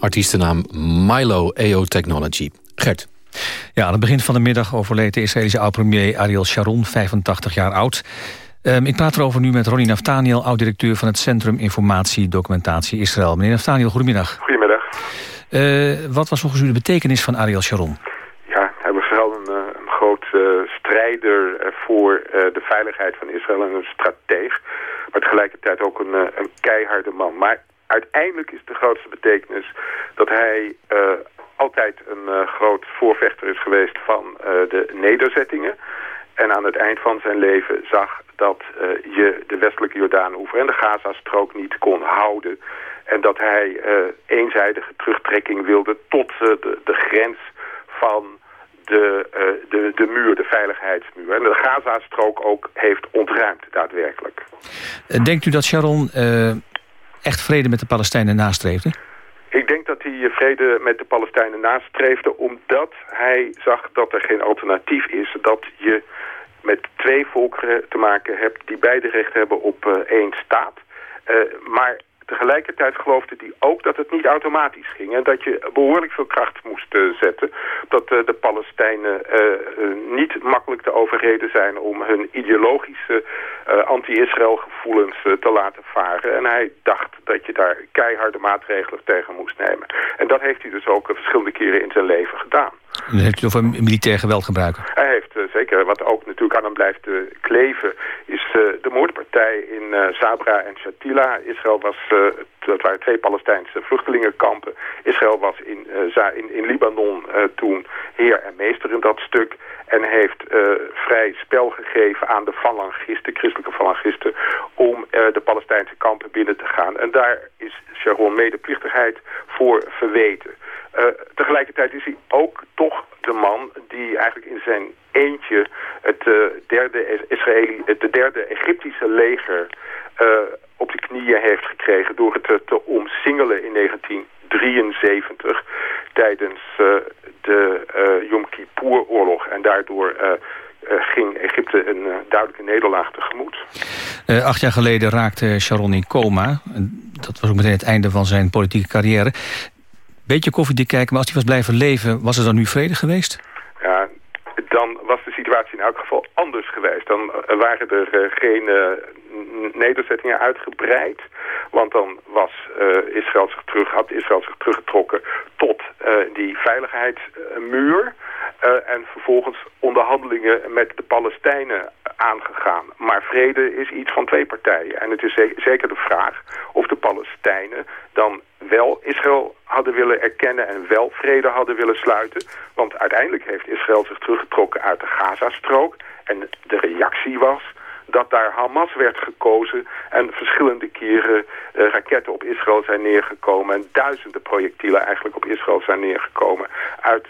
artiestennaam Milo EO Technology. Gert. Ja, aan het begin van de middag overleed de Israëlische oud-premier Ariel Sharon, 85 jaar oud. Um, ik praat erover nu met Ronnie Naftaniel, oud-directeur van het Centrum Informatie Documentatie Israël. Meneer Naftaniel, goedemiddag. Goedemiddag. Uh, wat was volgens u de betekenis van Ariel Sharon? Ja, hij was vooral een, een groot uh, strijder voor uh, de veiligheid van Israël en een strateeg. Maar tegelijkertijd ook een, een keiharde man. Maar uiteindelijk is de grootste betekenis dat hij altijd een groot voorvechter is geweest van de nederzettingen. En aan het eind van zijn leven zag dat je de westelijke Jordaanoever en de Gazastrook niet kon houden. En dat hij eenzijdige terugtrekking wilde tot de, de grens van de, de, de muur, de veiligheidsmuur. En de Gazastrook ook heeft ontruimd, daadwerkelijk. Denkt u dat Sharon echt vrede met de Palestijnen nastreefde? Ik denk dat hij vrede met de Palestijnen nastreefde... omdat hij zag dat er geen alternatief is. Dat je met twee volkeren te maken hebt... die beide recht hebben op uh, één staat. Uh, maar tegelijkertijd geloofde hij ook dat het niet automatisch ging. En dat je behoorlijk veel kracht moest uh, zetten. Dat uh, de Palestijnen uh, niet makkelijk te overreden zijn om hun ideologische anti-Israël gevoelens te laten varen. En hij dacht dat je daar keiharde maatregelen tegen moest nemen. En dat heeft hij dus ook verschillende keren in zijn leven gedaan. Dan heeft u over militair geweld gebruiken? Hij heeft uh, zeker, wat ook natuurlijk aan hem blijft uh, kleven, is uh, de moordpartij in Sabra en Shatila. Israël was, dat waren twee Palestijnse vluchtelingenkampen. Israël was in, in, in Libanon toen heer en meester in dat stuk. En heeft vrij spel gegeven aan de falangisten, christelijke falangisten, om de Palestijnse kampen binnen te gaan. En daar is Sharon medeplichtigheid voor verweten. Tegelijkertijd is hij ook de man die eigenlijk in zijn eentje het uh, derde Israëli, het de derde Egyptische leger uh, op de knieën heeft gekregen door het te omsingelen in 1973 tijdens de Yom Kippur-oorlog. En daardoor ging Egypte een duidelijke nederlaag tegemoet. acht jaar geleden raakte Sharon in coma. Dat was ook meteen het einde van zijn politieke carrière beetje koffiedik kijken, maar als hij was blijven leven... was er dan nu vrede geweest? Ja, dan was de situatie in elk geval anders geweest. Dan waren er uh, geen uh, nederzettingen uitgebreid. Want dan was, Israël zich terug, had Israël zich teruggetrokken tot die veiligheidsmuur. en vervolgens onderhandelingen met de Palestijnen aangegaan. Maar vrede is iets van twee partijen. En het is zeker de vraag of de Palestijnen dan wel Israël hadden willen erkennen en wel vrede hadden willen sluiten. Want uiteindelijk heeft Israël zich teruggetrokken uit de Gazastrook. En de reactie was dat daar Hamas werd gekozen en verschillende keren uh, raketten op Israël zijn neergekomen en duizenden projectielen eigenlijk op Israël zijn neergekomen uit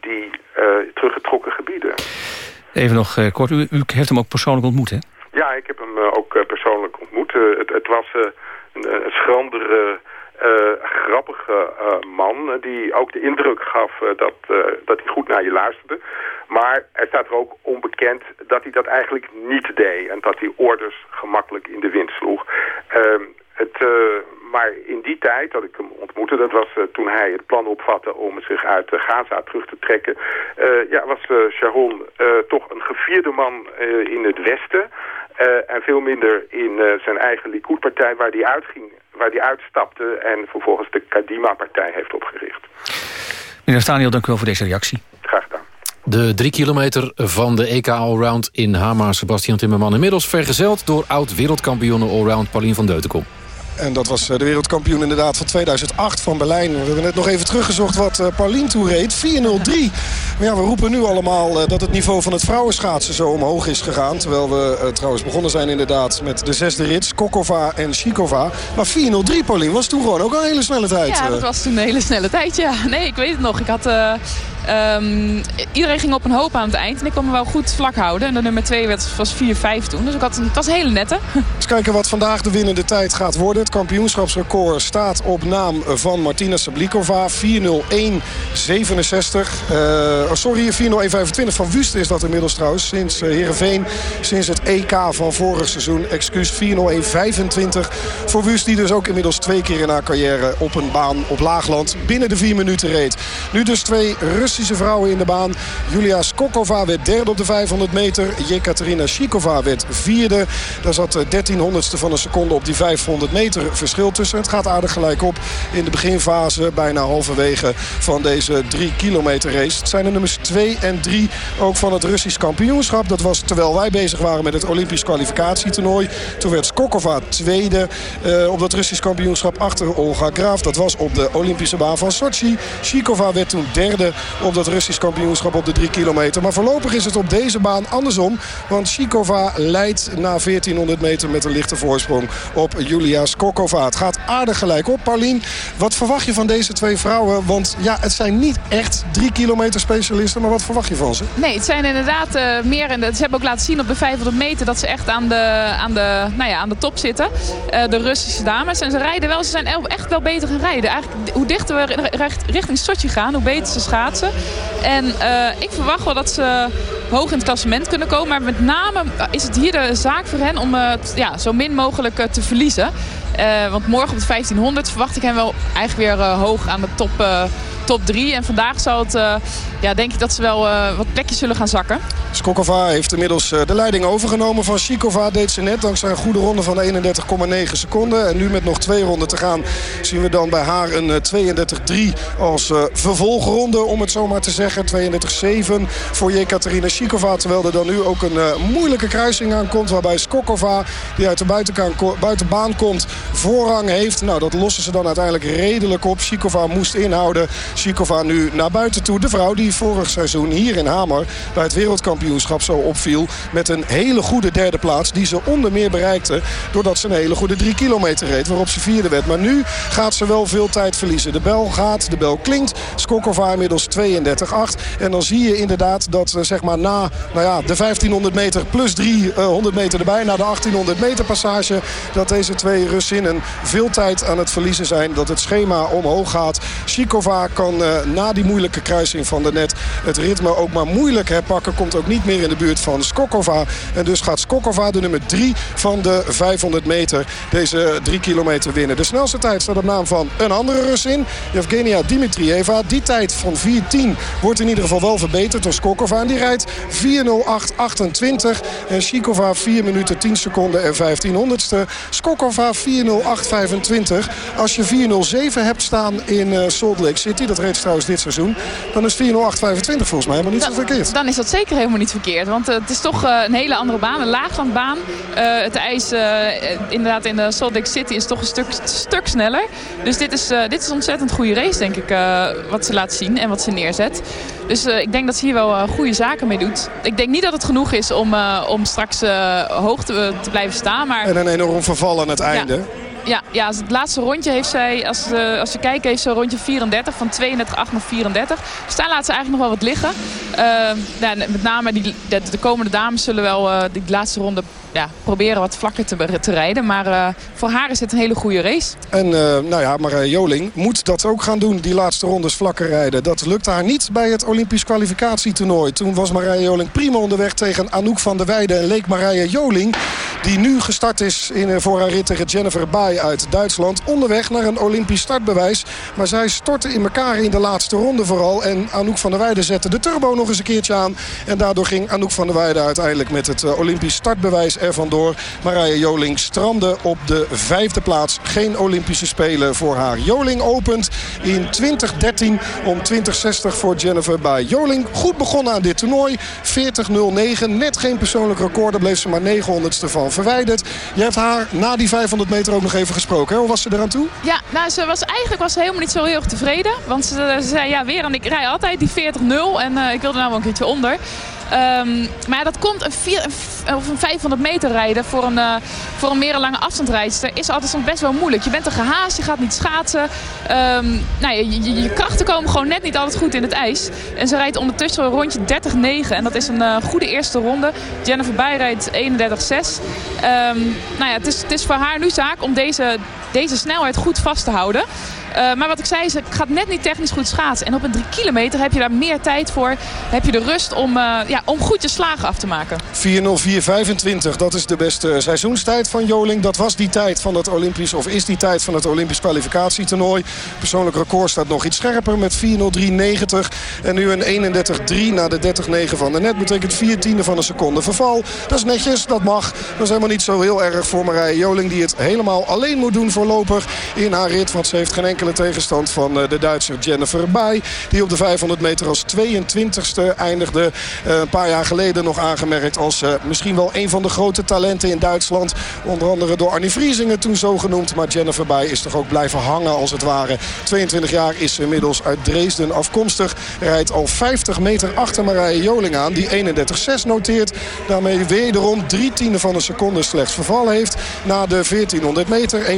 die uh, teruggetrokken gebieden. Even nog uh, kort, u, u, heeft hem ook persoonlijk ontmoet, hè? Ja, ik heb hem ook persoonlijk ontmoet. Het, het, was een, een schrandere grappige uh, man die ook de indruk gaf dat, dat hij goed naar je luisterde. Maar er staat er ook onbekend dat hij dat eigenlijk niet deed en dat hij orders gemakkelijk in de wind sloeg. Ehm, het, maar in die tijd dat ik hem ontmoette, dat was toen hij het plan opvatte om zich uit Gaza terug te trekken, ja, was Sharon toch een gevierde man in het Westen. en veel minder in zijn eigen Likud-partij waar hij uitging waar hij uitstapte en vervolgens de Kadima-partij heeft opgericht. Meneer Staniel, dank u wel voor deze reactie. Graag gedaan. De drie kilometer van de EK Allround in Hamar, Sebastian Timmerman. Inmiddels vergezeld door oud-wereldkampioene Allround Paulien van Deutenkom. En dat was eh, de wereldkampioen inderdaad van 2008 van Berlijn. We hebben net nog even teruggezocht wat uh, Paulien toereed. 4-0-3. Maar ja, we roepen nu allemaal uh, dat het niveau van het vrouwenschaatsen zo omhoog is gegaan. Terwijl we uh, trouwens begonnen zijn inderdaad met de zesde rits. Kokova en Shikova. Maar 4-0-3 Paulien was toen gewoon ook een hele snelle tijd. Ja, dat was toen een hele snelle tijd, ja. Nee, ik weet het nog. Ik had Ehm, iedereen ging op een hoop aan het eind. En ik kon me wel goed vlak houden. En de nummer 2 was 4-5 toen. Dus ik had, het was een hele nette. Eens kijken wat vandaag de winnende tijd gaat worden. Het kampioenschapsrecord staat op naam van Martina Sablikova. 4.01.67. Uh, sorry, 4.01.25 van Wust is dat inmiddels trouwens. Sinds uh, Heerenveen, sinds het EK van vorig seizoen. Excuus, 4.01.25 voor Wust. Die dus ook inmiddels twee keer in haar carrière op een baan op Laagland binnen de vier minuten reed. Nu dus twee Russische vrouwen in de baan. Julia Skokova werd derde op de 500 meter. Jekaterina Shikova werd vierde. Daar zat 13 honderdste van een seconde op die 500 meter verschil tussen. Het gaat aardig gelijk op in de beginfase. Bijna halverwege van deze 3 kilometer race. Het zijn de nummers 2 en 3 ook van het Russisch kampioenschap. Dat was terwijl wij bezig waren met het Olympisch kwalificatietoernooi. Toen werd Skokova tweede uh, op dat Russisch kampioenschap achter Olga Graaf. Dat was op de Olympische baan van Sochi. Shikova werd toen derde op dat Russisch kampioenschap op de 3 kilometer. Maar voorlopig is het op deze baan andersom. Want Shikova leidt na 1400 meter met een lichte voorsprong op Julia Skokova. Het gaat aardig gelijk op. Paulien, wat verwacht je van deze twee vrouwen? Want ja, het zijn niet echt 3 kilometer Maar wat verwacht je van ze? Nee, het zijn inderdaad uh, meer. En ze hebben ook laten zien op de 500 meter dat ze echt aan de, aan de, nou ja, aan de top zitten. Uh, de Russische dames. En ze rijden wel. Ze zijn echt wel beter gaan rijden. Eigenlijk, hoe dichter we richting Sochi gaan, hoe beter ze schaatsen. En uh, ik verwacht wel dat ze hoog in het klassement kunnen komen. Maar met name is het hier de zaak voor hen om ja, zo min mogelijk te verliezen. want morgen op de 1500 verwacht ik hen wel eigenlijk weer hoog aan de top top 3. En vandaag zal het, uh, ja, denk ik dat ze wel uh, wat plekjes zullen gaan zakken. Skokova heeft inmiddels uh, de leiding overgenomen van Shikova. Deed ze net dankzij een goede ronde van 31,9 seconden. En nu met nog twee ronden te gaan zien we dan bij haar een 32-3 als vervolgronde. Om het zo maar te zeggen. 32-7 voor Jekaterina Shikova. Terwijl er dan nu ook een moeilijke kruising aankomt. Waarbij Skokova, die uit de buitenbaan komt, voorrang heeft. Nou, dat lossen ze dan uiteindelijk redelijk op. Shikova moest inhouden. Shikova nu naar buiten toe. De vrouw die vorig seizoen hier in Hamer bij het wereldkampioenschap zo opviel. Met een hele goede derde plaats die ze onder meer bereikte. Doordat ze een hele goede drie kilometer reed waarop ze vierde werd. Maar nu gaat ze wel veel tijd verliezen. De bel gaat, de bel klinkt. Skokova inmiddels 32-8. En dan zie je inderdaad dat zeg maar na nou ja, de 1500 meter plus 300 meter erbij. Na de 1800 meter passage. Dat deze twee Russinnen veel tijd aan het verliezen zijn. Dat het schema omhoog gaat. Shikova kan uh, na die moeilijke kruising van de net het ritme ook maar moeilijk herpakken. Komt ook niet meer in de buurt van Skokova. En dus gaat Skokova de nummer 3 van de 500 meter deze 3 kilometer winnen. De snelste tijd staat op naam van een andere Russin. Yevgenia Dimitrieva. Die tijd van 4.10 wordt in ieder geval wel verbeterd door Skokova. En die rijdt 4.08.28. En Shikova 4 minuten 10 seconden en 15 honderdste. Skokova 4.08.25. Als je 4.07 hebt staan in uh, Salt Lake City dat reed trouwens dit seizoen. Dan is 4.08.25 volgens mij helemaal niet dan, zo verkeerd. Dan is dat zeker helemaal niet verkeerd. Want uh, het is toch uh, een hele andere baan. Een laaglandbaan. Uh, het ijs inderdaad in de Salt Lake City is toch een stuk, stuk sneller. Dus dit is, dit is een ontzettend goede race denk ik. wat ze laat zien en wat ze neerzet. Dus ik denk dat ze hier wel goede zaken mee doet. Ik denk niet dat het genoeg is om, om straks hoog te, te, blijven staan. Maar... En een enorm verval aan het einde. Ja. Ja, ja, het laatste rondje heeft zij, als, uh, als je kijkt, heeft ze een rondje 34 van 32,8 naar 34. Dus daar laat ze eigenlijk nog wel wat liggen. Uh, ja, met name die, de, de, komende dames zullen wel uh, die laatste ronde ja, proberen wat vlakker te, te rijden. Maar voor haar is het een hele goede race. En nou ja, maar Joling moet dat ook gaan doen, die laatste rondes vlakker rijden. Dat lukte haar niet bij het Olympisch kwalificatietoernooi. Toen was Marije Joling prima onderweg tegen Anouk van der Weijden. En leek Marije Joling, die nu gestart is in, voor haar rit tegen Jennifer Baai uit Duitsland. Onderweg naar een Olympisch startbewijs. Maar zij stortte in elkaar in de laatste ronde vooral. En Anouk van der Weijden zette de turbo nog eens een keertje aan. En daardoor ging Anouk van der Weijden uiteindelijk met het Olympisch startbewijs er vandoor. Marije Joling strandde op de vijfde plaats. Geen Olympische Spelen voor haar. Joling opent in 2013 om 2060 voor Jennifer bij Joling. Goed begonnen aan dit toernooi. 40-09. Net geen persoonlijk record. Daar bleef ze maar 900ste van verwijderd. Je hebt haar na die 500 meter ook nog gesproken. Hè? Hoe was ze eraan toe? Ja, nou, ze was eigenlijk was ze helemaal niet zo heel erg tevreden. Want ze, ze zei, ja, weer en ik rij altijd die 40-0. En uh, ik wilde nou wel een keertje onder. Ehm, maar dat komt een, vier, of een 500 meter rijden voor een, uh, voor een meer lange afstandrijdster is altijd best wel moeilijk. Je bent er gehaast, je gaat niet schaatsen. Um, nou, je, je, krachten komen gewoon net niet altijd goed in het ijs. En ze rijdt ondertussen een rondje 30-9 en dat is een uh, goede eerste ronde. Jennifer Bij rijdt 31-6. Um, nou ja, het is, het is voor haar nu zaak om deze, deze snelheid goed vast te houden. Uh, maar wat ik zei, ze gaat net niet technisch goed schaatsen. En op een 3 kilometer heb je daar meer tijd voor. Heb je de rust om, uh, ja, om goed je slagen af te maken. 4.04.25, dat is de beste seizoenstijd van Joling. Dat was die tijd van het Olympisch, of is die tijd van het Olympisch kwalificatietoernooi. Persoonlijk record staat nog iets scherper met 4.03.90. En nu een 31.3 na de 30.9 van de net. Betekent 4 tiende van een seconde verval. Dat is netjes, dat mag. Dat is helemaal niet zo heel erg voor Marije Joling. Die het helemaal alleen moet doen voorlopig in haar rit. Want ze heeft geen enkele tegenstand van de Duitser Jennifer Bay. Die op de 500 meter als 22e eindigde. Een paar jaar geleden nog aangemerkt als misschien wel een van de grote talenten in Duitsland. Onder andere door Arnie Vriezingen toen zo genoemd. Maar Jennifer Bay is toch ook blijven hangen als het ware. 22 jaar is ze inmiddels uit Dresden afkomstig. Rijdt al 50 meter achter Marije Joling aan. Die 31-6 noteert. Daarmee wederom drie tiende van een seconde slechts verval heeft. Na de 1400 meter 1.54.11.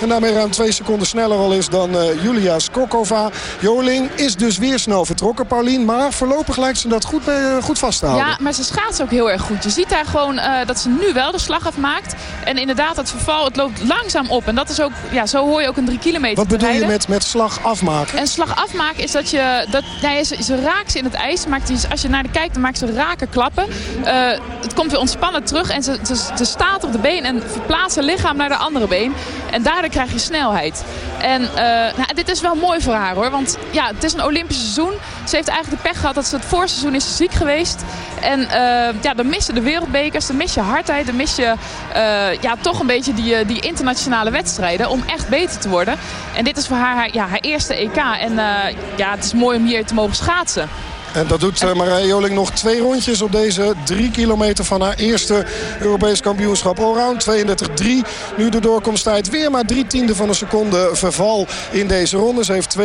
En daarmee ruim twee seconden sneller al is dan uh, Julia Skokova. Joling is dus weer snel vertrokken, Paulien. Maar voorlopig lijkt ze dat goed, uh, goed vast te houden. Ja, maar ze schaatst ook heel erg goed. Je ziet daar gewoon uh, dat ze nu wel de slag afmaakt. En inderdaad, het verval, het loopt langzaam op. En dat is ook, ja, zo hoor je ook een drie kilometer Wat bedoel je met, met slag afmaken? En slag afmaken is dat je... Dat, nee, ze, ze raakt ze in het ijs. Maakt die, als je naar de kijkt, dan maakt ze raken klappen. het komt weer ontspannen terug. En ze, ze, ze staat op de been en verplaatst haar lichaam naar de andere been. En daardoor krijg je snelheid. En uh, nou, dit is wel mooi voor haar hoor. Want ja, het is een Olympisch seizoen. Ze heeft eigenlijk de pech gehad dat ze het voorseizoen is ziek geweest. En uh, ja, dan mis je de wereldbekers, dan mis je hardheid, dan mis je uh, ja, toch een beetje die, die internationale wedstrijden om echt beter te worden. En dit is voor haar ja, haar eerste EK. En ja, het is mooi om hier te mogen schaatsen. En dat doet uh, Marije Joling nog twee rondjes op deze drie kilometer van haar eerste Europees kampioenschap allround. 32-3. Nu de doorkomsttijd weer maar drie tiende van een seconde verval in deze ronde. Ze heeft 2,8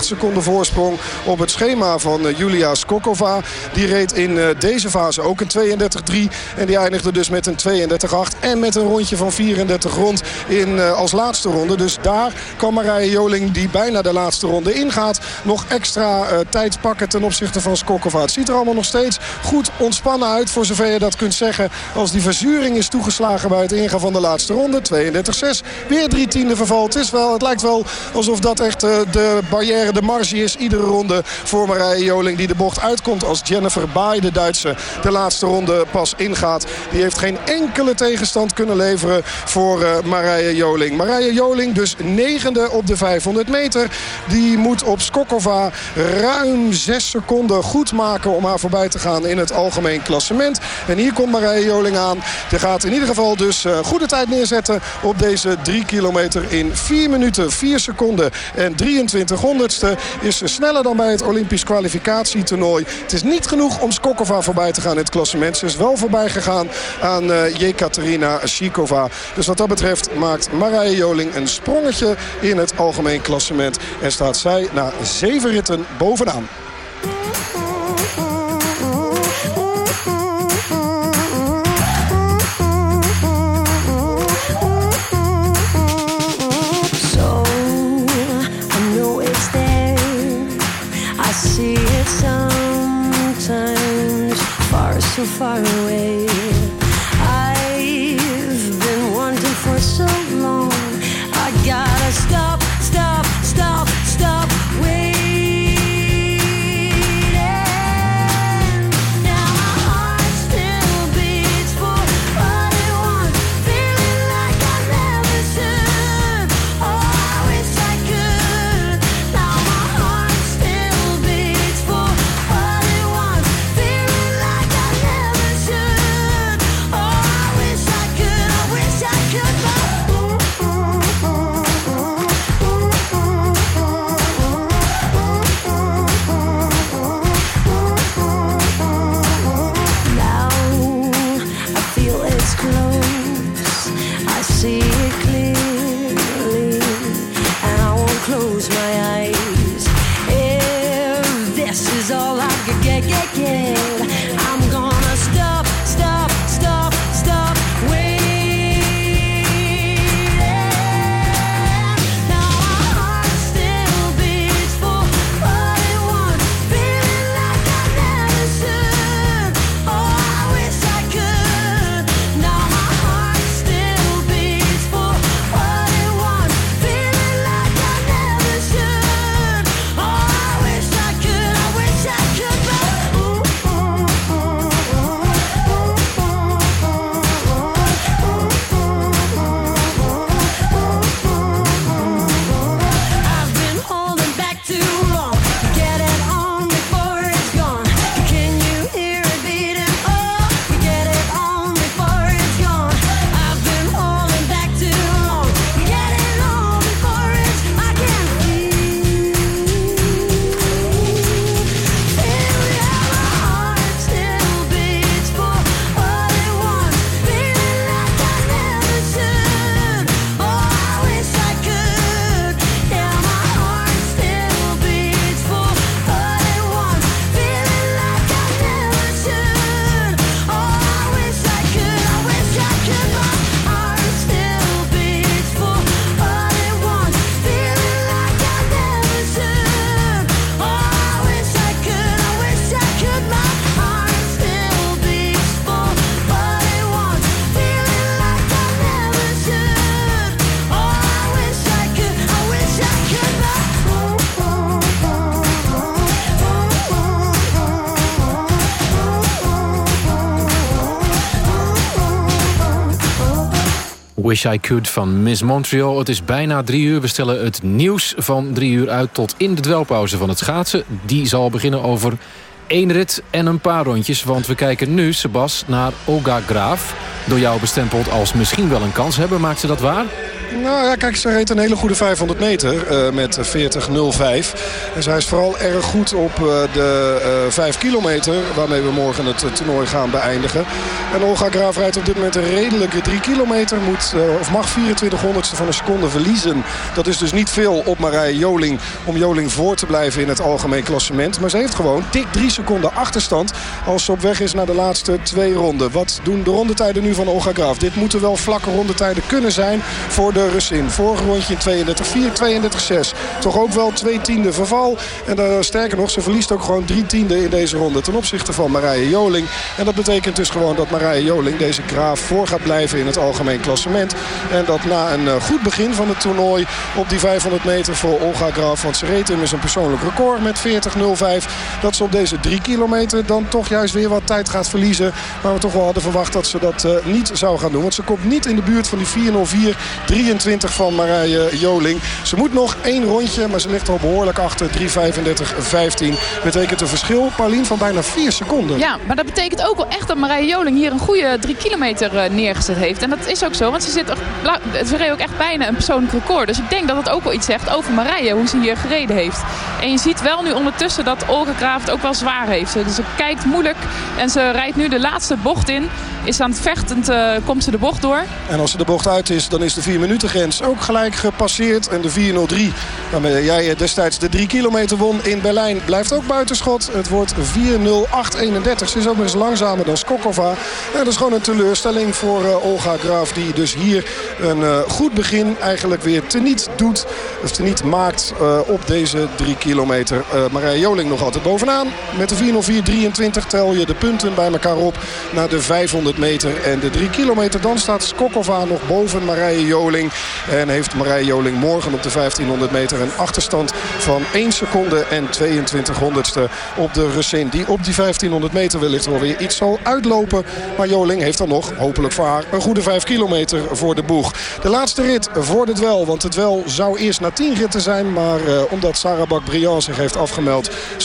seconden voorsprong op het schema van uh, Julia Skokova. Die reed in uh, deze fase ook een 32-3. En die eindigde dus met een 32-8 en met een rondje van 34 rond in, als laatste ronde. Dus daar kan Marije Joling, die bijna de laatste ronde ingaat, nog extra tijd pakken ten opzichte van Skokova. Het ziet er allemaal nog steeds goed ontspannen uit. Voor zover je dat kunt zeggen. Als die verzuring is toegeslagen bij het ingaan van de laatste ronde. 32-6. Weer drie tiende verval. Het, is wel, het lijkt wel alsof dat echt uh, de barrière, de marge is. Iedere ronde voor Marije Joling die de bocht uitkomt. Als Jennifer Baai, de Duitse, de laatste ronde pas ingaat. Die heeft geen enkele tegenstand kunnen leveren voor uh, Marije Joling. Marije Joling dus negende op de 500 meter. Die moet op Skokova ruim 6 seconden goed maken om haar voorbij te gaan in het algemeen klassement. En hier komt Marije Joling aan. Die gaat in ieder geval dus uh, goede tijd neerzetten op deze 3 kilometer in 4 minuten, 4 seconden en 23 honderdste. Is ze sneller dan bij het Olympisch kwalificatietoernooi. Het is niet genoeg om Skokova voorbij te gaan in het klassement. Ze is wel voorbij gegaan aan uh, Jekaterina Shikova. Dus wat dat betreft maakt Marije Joling een sprongetje in het algemeen klassement. En staat zij na 7 ritten bovenaan. So I know it's there I see it sometimes far so far away. Wish I Could van Miss Montreal. Het is bijna drie uur. We stellen het nieuws van drie uur uit tot in de dwelpauze van het schaatsen. Die zal beginnen over één rit en een paar rondjes. Want we kijken nu, Sebas, naar Olga Graaf. Door jou bestempeld als misschien wel een kans hebben. Maakt ze dat waar? Nou ja, kijk, ze reed een hele goede 500 meter uh, met 40.05. En zij is vooral erg goed op uh, de uh, 5 kilometer... waarmee we morgen het toernooi gaan beëindigen. En Olga Graaf rijdt op dit moment een redelijke 3 kilometer. Moet, of mag 24 honderdste van een seconde verliezen. Dat is dus niet veel op Marije Joling... om Joling voor te blijven in het algemeen klassement. Maar ze heeft gewoon dik 3 seconden achterstand... als ze op weg is naar de laatste twee ronden. Wat doen de rondetijden nu van Olga Graaf? Dit moeten wel vlakke rondetijden kunnen zijn voor de de Russin. Vorige rondje in 32-4, 32-6. Toch ook wel twee tiende verval. En uh, sterker nog, ze verliest ook gewoon drie tiende in deze ronde ten opzichte van Marije Joling. En dat betekent dus gewoon dat Marije Joling deze graaf voor gaat blijven in het algemeen klassement. En dat na een uh, goed begin van het toernooi op die 500 meter voor Olga Graaf. Ze reed is een persoonlijk record met 40-05. Dat ze op deze 3 kilometer dan toch juist weer wat tijd gaat verliezen. Maar we toch wel hadden verwacht dat ze dat uh, niet zou gaan doen. Want ze komt niet in de buurt van die 404 23 van Marije Joling. Ze moet nog één rondje, maar ze ligt al behoorlijk achter. 3.35-15 betekent een verschil, Paulien, van bijna 4 seconden. Ja, maar dat betekent ook wel echt dat Marije Joling hier een goede 3 kilometer eh, neergezet heeft. En dat is ook zo, want ze, zit, ze reed ook echt bijna een persoonlijk record. Dus ik denk dat het ook wel iets zegt over Marije, hoe ze hier gereden heeft. En je ziet wel nu ondertussen dat Olga Graaf het ook wel zwaar heeft. Dus ze kijkt moeilijk en ze rijdt nu de laatste bocht in. Is aan het vechtend, uh, komt ze de bocht door. En als ze de bocht uit is, dan is de 4 minuten grens ook gelijk gepasseerd. En de 4.03, waarmee jij destijds de 3 kilometer won in Berlijn, blijft ook buitenschot. Het wordt 4.08.31. Ze is ook eens langzamer dan Skokova. En dat is gewoon een teleurstelling voor uh, Olga Graaf. Die dus hier een uh, goed begin eigenlijk weer teniet doet. Of teniet maakt op deze 3 kilometer. Marije Joling nog altijd bovenaan. Met de 4.04.23 tel je de punten bij elkaar op naar de 500 meter en de 3 kilometer. Dan staat Skokova nog boven Marije Joling. En heeft Marije Joling morgen op de 1500 meter een achterstand van 1 seconde en 22 honderdste op de Russin. Die op die 1500 meter wellicht wel weer iets zal uitlopen. Maar Joling heeft dan nog, hopelijk voor haar, een goede 5 kilometer voor de boeg. De laatste rit voor de dwel. Want het dwel zou eerst na 10 ritten zijn. Maar uh, omdat Sarah Bak-Briand zich heeft afgemeld...